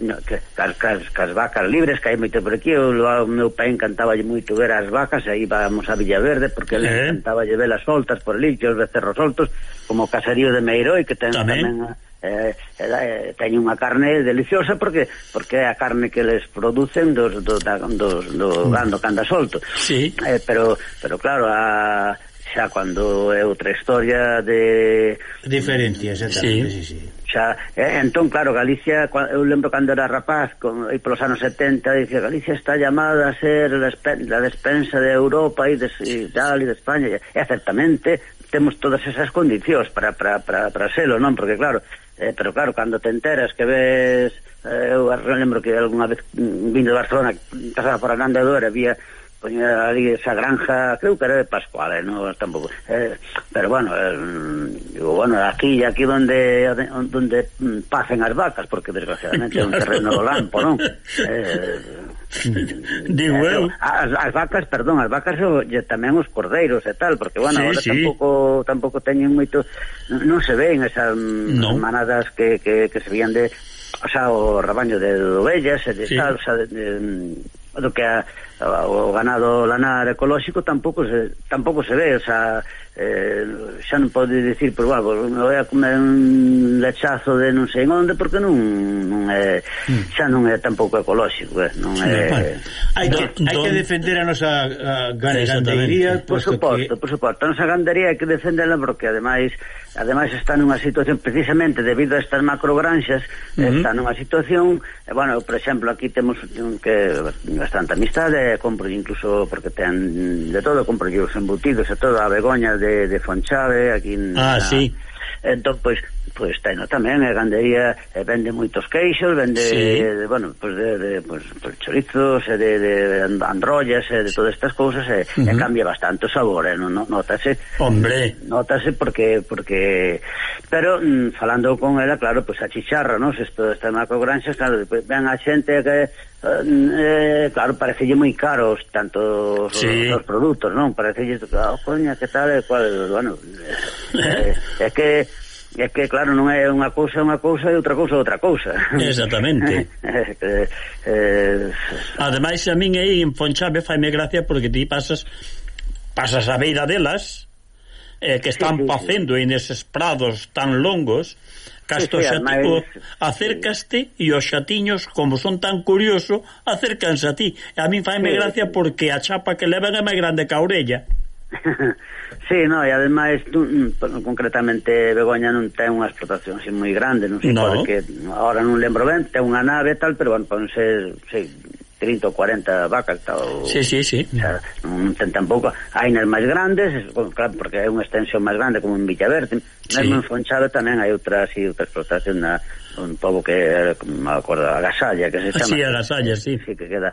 no, que, cas, cas, cas vacas libres que hai moito por aquí o meu pai encantaba moito ver as vacas aí íbamos a Villaverde porque le eh? encantaba ver as soltas por ali que os becerros soltos como o caserío de Meiroi que ten tamén, tamén eh, eh, eh, teñen unha carne deliciosa porque porque é a carne que les producen dos, do, da, dos, do mm. gando canda solto sí. eh, pero, pero claro a, xa cando é outra historia de diferencias sí. sí, sí xa, eh, entón, claro, Galicia, eu lembro cando era rapaz, con, e polos anos 70, dice, Galicia está llamada a ser a la despensa de Europa e de, e tal, e de España, e, e certamente temos todas esas condicións para, para, para, para selo, non? Porque, claro, eh, pero claro, cando te enteras que ves eh, eu lembro que algunha vez vindo de Barcelona pasaba por Aranda do Duero había poñía ali esa granja, creo que era de Pascuales, ¿eh? no tampouco. Eh, pero bueno, eh, digo, bueno, aquí aquí donde donde pasen as vacas, porque desgraciadamente é un terreno lampo, non? Eh, digo eh, eu. Ah, as, as vacas, perdón, as vacas o, e tamén os cordeiros e tal, porque bueno, sí, agora sí. tampouco tampouco teñen moito non se ven esas mm, no. manadas que, que, que se vían de o sea, o rabaño de, de mm, ovellas e de sí. tal, o sea, de, de, do que a o ganado lanar ecolóxico tampouco se, tampouco se ve, o sea, eh, xa non pode dicir, pero bueno, me voy a comer un lechazo de non sei onde porque non, non é, hmm. xa non é tampouco ecolóxico, eh, non é. Hai que, don, hai que defender a nosa gandería, por suposto, que... por suposto, a nosa gandería hai que defenderla porque ademais ademais está nunha situación precisamente debido a estas macrogranxas, uh -huh. está nunha situación, eh, bueno, por exemplo, aquí temos que bastante amistade compro incluso porque ten de todo, compro os embutidos e todo, a begoña de, de Fonchave aquí en ah, sí. entón, pois, pois teno tamén a gandería eh, vende moitos queixos, vende sí. de, bueno, pois de, de pois, pois chorizos, e de, de androllas, e de todas estas cousas, e, uh -huh. e cambia bastante o sabor, eh, no, no, notase. Hombre. Notase porque porque pero mm, falando con ela, claro, pois a chicharra, non, isto está na cogranxa, claro, ven a xente que Eh, eh, claro, parecelle moi caros tanto sí. os, os produtos, non? Parecelle, oh, ah, coña, que tal e cual, bueno, eh, é que é que claro, non é unha cousa unha cousa e outra cousa outra cousa. Exactamente. eh, eh, Ademais a min aí en Fonchave faime gracia porque ti pasas pasas a beira delas eh, que están sí, sí, facendo sí. en eses prados tan longos Casto sí, xa, ademais... o, acércaste e os xatiños, como son tan curioso, acércanse a ti. A min faime sí, gracia porque a chapa que levan é máis grande que a orella. sí, no, e ademais tú, concretamente Begoña non ten unha explotación así moi grande, non sei no. porque agora non lembro ben, ten unha nave e tal, pero bueno, pon ser, sei, 30 ou 40 vacas tal, sí, sí, sí. O sea, non ten tampouco hai nas máis grandes claro, porque é unha extensión máis grande como en Villaverde sí. mesmo en Fonchada tamén hai outras e outras explotación na, un pobo que me acordo a Gasalla que se ah, chama sí, a Gasalla, sí. sí que queda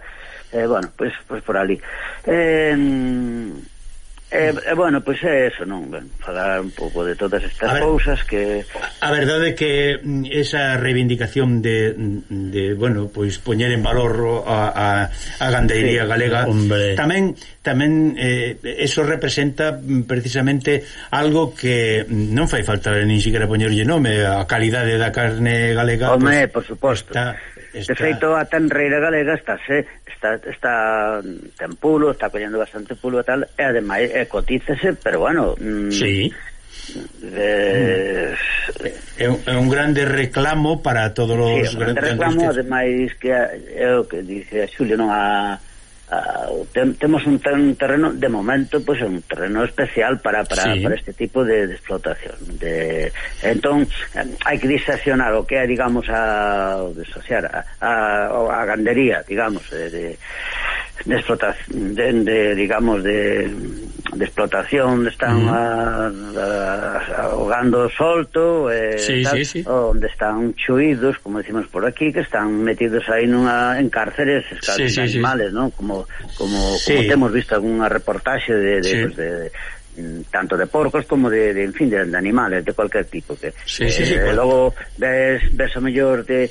eh, bueno, pois pues, pues por ali eh, Eh, eh, bueno, pois pues é eso, non? Ben, falar un pouco de todas estas a cousas que... A verdade é que mm, esa reivindicación de, mm, de bueno, pois poñer en valor a, a, a gandeiría sí, galega hombre. tamén tamén eh, eso representa mm, precisamente algo que non fai falta nin siquiera poñerlle nome a calidade da carne galega Home, pues, por suposto está Está... De feito, a tenreira galega está, se, está, está ten pulo, está collendo bastante pulo e tal, e ademais e cotícese, pero bueno... Mm, sí. De... É, un, é un grande reclamo para todos os sí, grandes... reclamo, ademais, que é o que dice a Xulio, non a Uh, tem, temos un, ter, un terreno de momento pois pues, un terreno especial para para, sí. para este tipo de, de explotación de entón hai que diseccionar o que é digamos a disociar a, a, a gandería digamos de, de de explotación de, de digamos de, de explotación están mm. a, a, ahogando solto eh, sí, tal, sí, sí. onde están chuídos, como decimos por aquí, que están metidos aí nunha en cárceres sí, sí, animales, sí. non? Como como, sí. como temos visto algunha reportaxe de de, sí. pues de, de Mm, tanto de porcos como de, de en fin, de, de animales, de cualquier tipo que sí, eh, sí, sí, eh, logo ves, ves o mellor de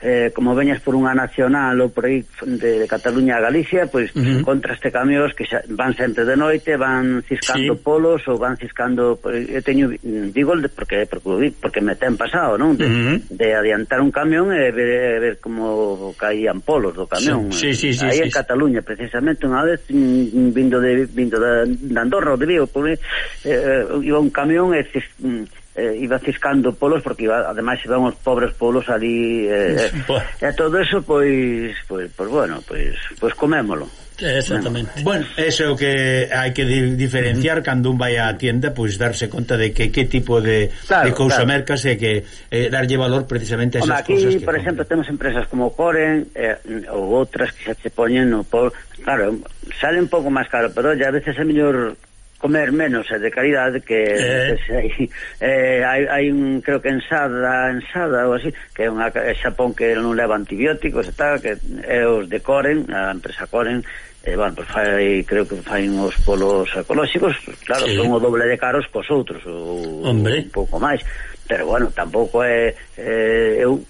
eh, como veñas por unha nacional ou por aí de, de Cataluña a Galicia pois pues, uh -huh. encontraste camións que xa, van sempre de noite, van ciscando sí. polos ou van ciscando pues, eu teño, digo porque porque, porque me ten pasado, non? De, uh -huh. de adiantar un camión e ver, ver como caían polos do camión sí, sí, sí, aí sí, en sí, Cataluña precisamente unha vez mm, vindo de, vindo de, de Andorra ou de Vigo, por dobre eh, iba un camión e cis, mm, eh, iba ciscando polos porque iba, ademais iban os pobres polos ali eh, eh e todo eso pois pois, pois bueno, pois, pois comémolo Exactamente. Bueno, eso é o que hai que diferenciar cando un vai á tienda, pois darse conta de que que tipo de, claro, de cousa claro. mercas e que eh, darlle valor precisamente a esas cousas. aquí, cousas que por exemplo, temos empresas como Coren eh, ou outras que xa se poñen no por, claro, sale un pouco máis caro, pero ya a veces é mellor comer menos e de calidade que eh. hai, eh, hai, hai un, creo que ensada ensada ou así, que é unha xapón que non leva antibióticos e tal que é os de Coren, a empresa Coren eh, bueno, pues fai, creo que fai os polos ecolóxicos claro, sí. son o doble de caros cos outros ou, Hombre. un pouco máis pero bueno, tampouco é eh, eu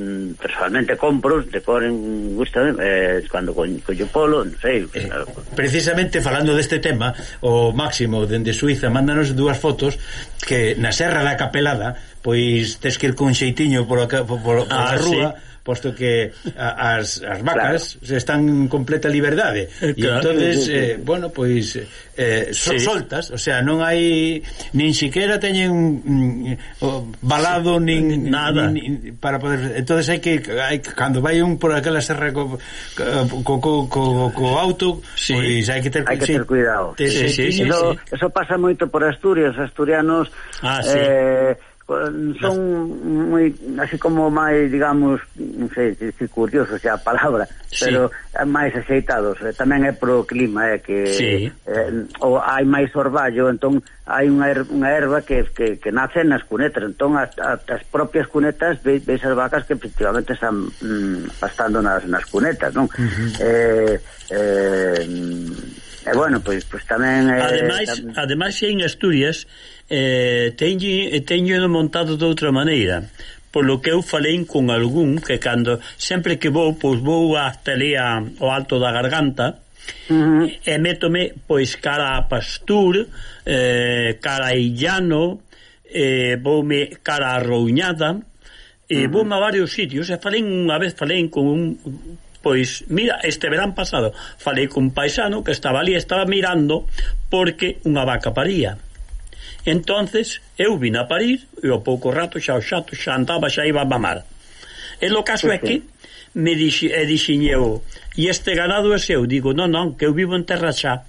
mm, personalmente compro, decoren, gusta eh, cando collo polo, non sei. Eh, precisamente falando deste tema, o Máximo dende Suiza mándanos dúas fotos que na Serra da Capelada, pois tes que ir con xeitiño por, acá, por, por, por ah, a rúa, sí posto que a, as, as vacas claro. están en completa liberdade e claro. entonces, eh, bueno, pois eh, son sí. soltas, o sea, non hai nin siquiera teñen mm, balado sí. nin nada nin, para poder, entonces hai que hai, cando vai un por aquela serra co, co, co, co, co auto sí. pois hai que ter, hai que ter sí, cuidado te, sí, sí, sí, eso, sí. eso pasa moito por Asturias, asturianos ah, sí. eh son moi así como máis, digamos, non sei, se curioso xa a palabra, sí. pero máis axeitados, eh, tamén é pro clima, é que sí. eh, ou hai máis orballo, entón hai unha, her unha erva que, que, que nace nas cunetas, entón as, as propias cunetas veis, veis as vacas que efectivamente están mm, pastando nas, nas cunetas, non? Uh -huh. eh, eh, E bueno, pois pois tamén eh, Ademais, tam... ademais en Asturias eh teño eh, teño montado de outra maneira polo que eu falei con algún que cando sempre que vou, pois vou hasta ali a, ao alto da garganta uh -huh. e métome pois cara a Pastur eh, cara a Illano eh, voume cara a Rouñada e uh -huh. voume a varios sitios e falei unha vez falei con un Pois, mira, este verán pasado falei cun paisano que estaba ali, estaba mirando porque unha vaca paría. Entonces, eu vin a parir e ao pouco rato xa o xato xa andaba, xa iba a mamar. E lo caso é que me dixi, e dixin eu, e este ganado é seu? Digo, non, non, que eu vivo en terra xa.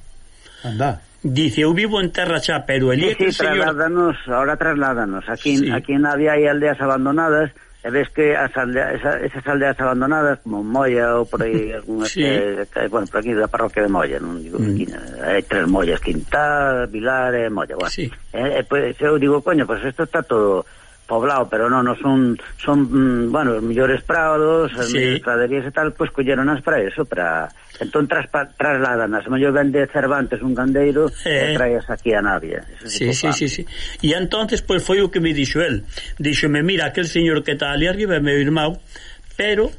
Anda. Dice, eu vivo en terra xa, pero el sí, sí, señor... Trasládanos, ahora trasládanos. Aquí, sí. aquí en Navia hai aldeas abandonadas e ves que as aldea, esa, esas aldeas abandonadas como Molla ou por aí algunhas sí. que, que, bueno, por aquí da parroquia de Molla non digo mm. aquí, hai tres Mollas Quintal, Vilar e Molla bueno. sí. e, e, pois, eu digo, coño, pois isto está todo poblado, pero non, non son, son, mm, bueno, os millores prados, as sí. millores praderías e tal, pois pues, colleronas para eso, para... Entón tras, trasladan, as mellor vende Cervantes un gandeiro eh. e traes aquí a Navia. Sí, sí, sí, sí. E entonces pois pues, foi o que me dixo el. Díxome, mira, aquel señor que está ali arriba é meu irmão, pero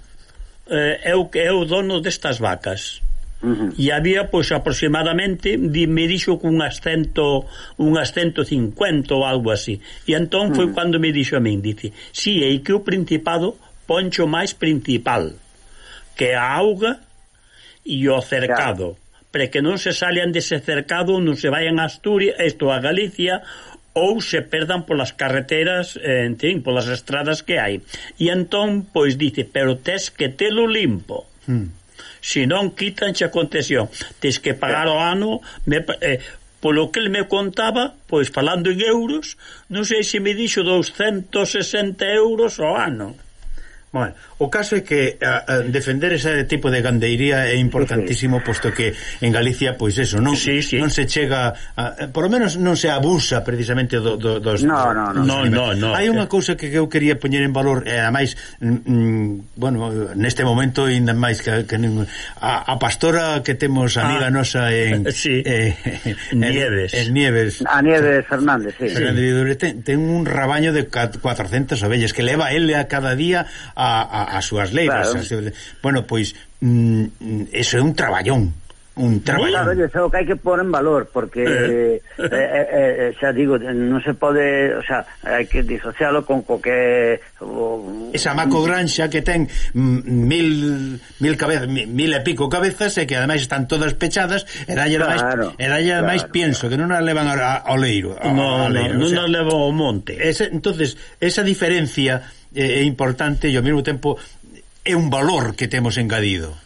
eh, eu que é o dono destas vacas Uh -huh. E había, pois, aproximadamente, di, me dixo que unhas, cento, unhas 150 ou algo así. E entón uh -huh. foi cando me dixo a min, dice, si, sí, e que o Principado poncho máis principal, que a auga e o cercado. Claro para que non se salian dese cercado, non se vayan a Asturias, isto a Galicia, ou se perdan polas carreteras, eh, en fin, polas estradas que hai. E entón, pois dice, pero tes que telo limpo. mm se non quitanche a concesión. tes que pagar o ano, me, eh, polo que el me contaba, pois falando en euros, non sei se me dixo 260 euros ao ano. Bueno, o caso é que a, a defender ese tipo de gandeiría é importantísimo posto que en Galicia pois eso, non, sí, sí. non se chega a, por lo menos non se abusa precisamente do, do, dos No, no, no. no, no, no Hai unha cousa que eu quería poñer en valor e ademais mm, mm bueno, neste momento ainda máis que, que a, a pastora que temos ah, amiga ah, nosa en eh, sí. eh, en, Nieves. En, en Nieves. A Nieves Fernández, sí. Fernández sí. ten, ten un rabaño de 400 ovellas que leva ele a cada día a a, a, as súas leivas. Claro. As súas... Bueno, pois, mm, mm, eso é un traballón un traballón Claro, eso que hai que pôr en valor, porque eh, eh, eh, eh, eh xa digo, non se pode, o sea, hai que disocialo con co que o, esa maco granxa que ten mm, mil mil cabezas, mil, mil e pico cabezas e que ademais están todas pechadas, e dalle claro, e dalle claro, pienso claro. que non as levan ao leiro, ao, no, ao leiro, o sea, non as levan ao monte. Ese, entonces, esa diferencia é importante e ao mesmo tempo é un valor que temos engadido.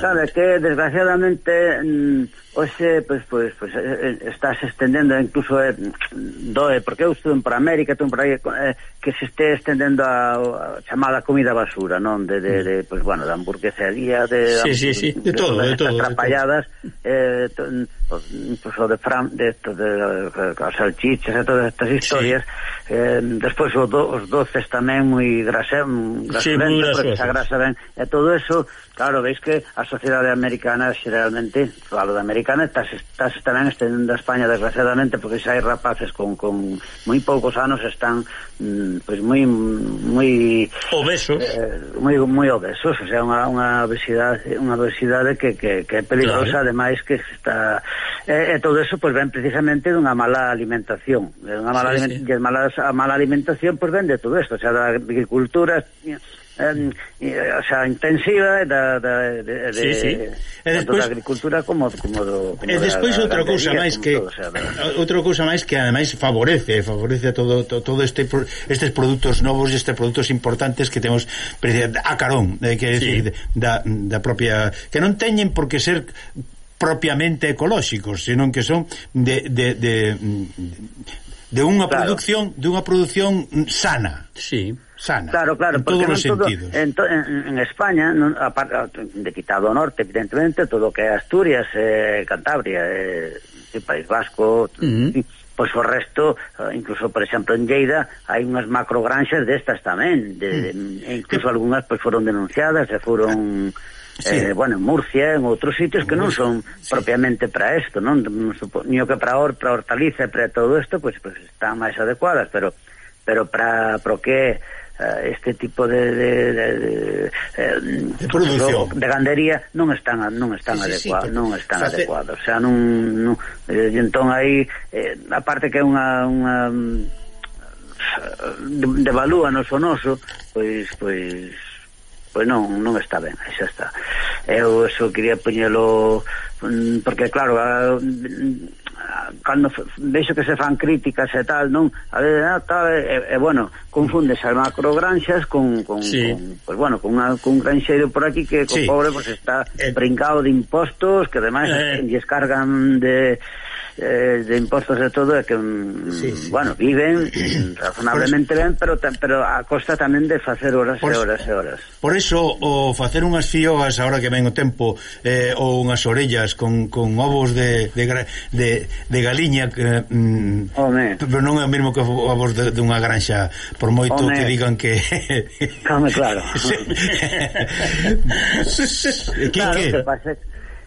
Sabes que desgraciadamente mm, hoxe pois, pois, pois, eh, eh, estás estendendo incluso eh, doe, porque eu estuve por América tú por aí, eh, que se este estendendo a, a chamada comida basura non de, de, de pois, bueno, de hamburguesería de, sí, sí, sí. de, de todo, de, de todo atrapalladas eh, to, incluso de fran de, de, de, de, de salchichas e todas estas historias sí. eh, despois os, do, os doces tamén moi grasé, grasé mm, sí, porque grasa ben e todo eso Claro, veis que a sociedade americana xeralmente, falo de americana, estás, estás tamén estendendo a España desgraciadamente porque xa hai rapaces con, con moi poucos anos están mm, pois moi moi obesos, eh, moi moi obesos, o sea, unha, unha obesidade, unha obesidade que, que, que é peligrosa, claro. ademais que está e, e todo eso pois ven precisamente dunha mala alimentación, dunha mala, sí, aliment sí. mala, a mala alimentación pois ven de todo isto, o sea, da agricultura eh, o sea, intensiva da, da, de, sí, sí. E despois, da agricultura como, como do como eh, E despois outra cousa máis que todo, o sea, da... outra cousa máis que ademais favorece, favorece todo to, todo este estes produtos novos e estes produtos importantes que temos a carón, eh, que sí. decir da, da propia que non teñen por que ser propiamente ecolóxicos, senón que son de, de, de, de de unha claro. produción, de unha produción sana. Sí sana. Claro, claro, en porque todos os sentidos. En, to, en, en España, non, a, a, de quitado o norte, evidentemente, todo o que é Asturias, eh, Cantabria, eh, País Vasco, uh -huh. pois o resto, eh, incluso, por exemplo, en Lleida, hai unhas macrogranxas destas tamén, de, uh -huh. Mm. e incluso algunhas pois foron denunciadas e foron... Eh, sí. Eh, bueno, en Murcia, en outros sitios que non son sí. propiamente para isto, non? Ni o que para or, para hortaliza e para todo isto, pois, pues, pois pues, están máis adecuadas, pero pero para pro que Eh, este tipo de de, de, de, eh, de produción de gandería non están non están sí, sí, adecuados, sí, non están face... adecuados, o sea, non, non eh, entón aí eh, aparte que é unha unha mm, devalúanos o noso, pois pois pois non, non está ben, xa está. Eu eso quería poñelo mm, porque claro, a, mm, cando vexo que se fan críticas e tal, non? A ver, ah, tal, e, e, bueno, confundes as macrogranxas con, con, sí. con pues bueno, con, una, con un granxeiro por aquí que co sí. pobre pues está eh, brincado de impostos, que además eh, descargan de eh, de impostos e todo é que mm, sí, sí. bueno, viven razonablemente ben, pero pero a costa tamén de facer horas por, e horas e horas. Por eso o facer unhas fiogas agora que ven o tempo eh, ou unhas orellas con, con ovos de de, de, de galiña que eh, mm, Home. pero non é o mesmo que ovos de dunha granxa por moito Home. que digan que Come, claro. que, claro, que, que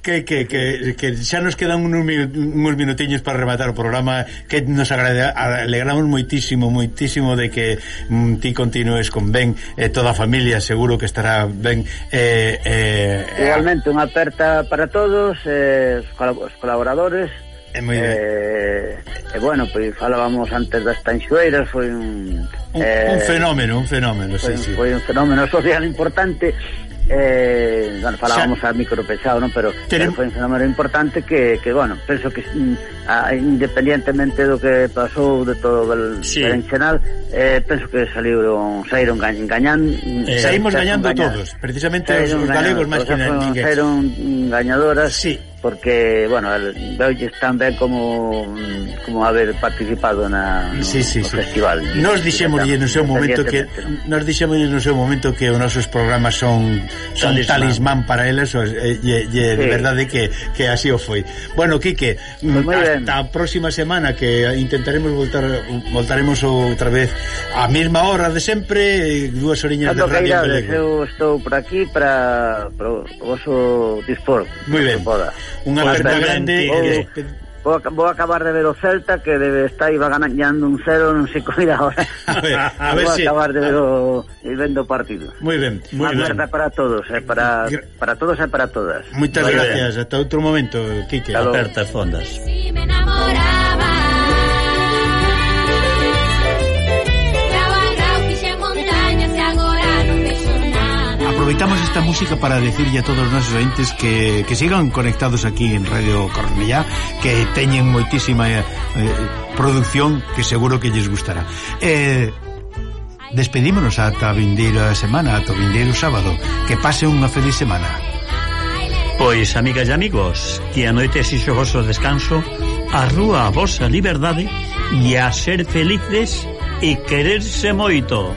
que, que, que, que xa nos quedan unos, unos minutiños para rematar o programa que nos agrade, alegramos moitísimo moitísimo de que mm, ti continúes con Ben e toda a familia seguro que estará ben eh, eh, realmente unha aperta para todos eh, os colaboradores É moi ben. Eh, e eh, bueno, pois falábamos antes das tanxueiras, foi un... Un, eh, un fenómeno, un fenómeno, foi, sí, un, sí. Foi un fenómeno social importante eh, bueno, falábamos xa, a micropesado, non? Pero pero eh, foi un fenómeno importante que, que bueno, penso que mm, a, independientemente do que pasou de todo el sí. berenxenal, eh, penso que saliron, eh, eh, saíron gañando. Eh, saímos gañando todos, precisamente os, os galegos máis que ninguén. Saíron gañadoras. Sí porque, bueno, doulles tan ben como como haber participado na no, sí, sí, no sí. festival. Nos dixémoslle no seu momento que nos dixémoslle no seu momento que os nosos programas son son talismán, talismán para elas e, eh, e, e sí. de verdade que, que así o foi. Bueno, Quique, mm, hasta a próxima semana que intentaremos voltar voltaremos outra vez a mesma hora de sempre, dúas oriñas Cando de radio en galego. Eu estou por aquí para, para o vosso dispor. Moi ben. Poda unha aperta grande. Vou, vou acabar de ver o Celta que debe estar iba ganando un cero non sei como irá ahora a ver, a ver vou si... acabar de ver o, vendo o partido. Moi ben, moi ben. para todos eh, para, para todos e para todas. Moitas gracias, ata outro momento Quique, apertas fondas. Si me enamoras Aproveitamos esta música para decirle a todos os nosos entes que, que sigan conectados aquí en Radio Cornellá, que teñen moitísima eh, producción que seguro que lles gustará. Eh, despedímonos ata vindeira semana, ata vindeiro sábado. Que pase unha feliz semana. Pois, amigas e amigos, que anoite xixo vosso descanso, a rúa a vosa liberdade e a ser felices e quererse moito.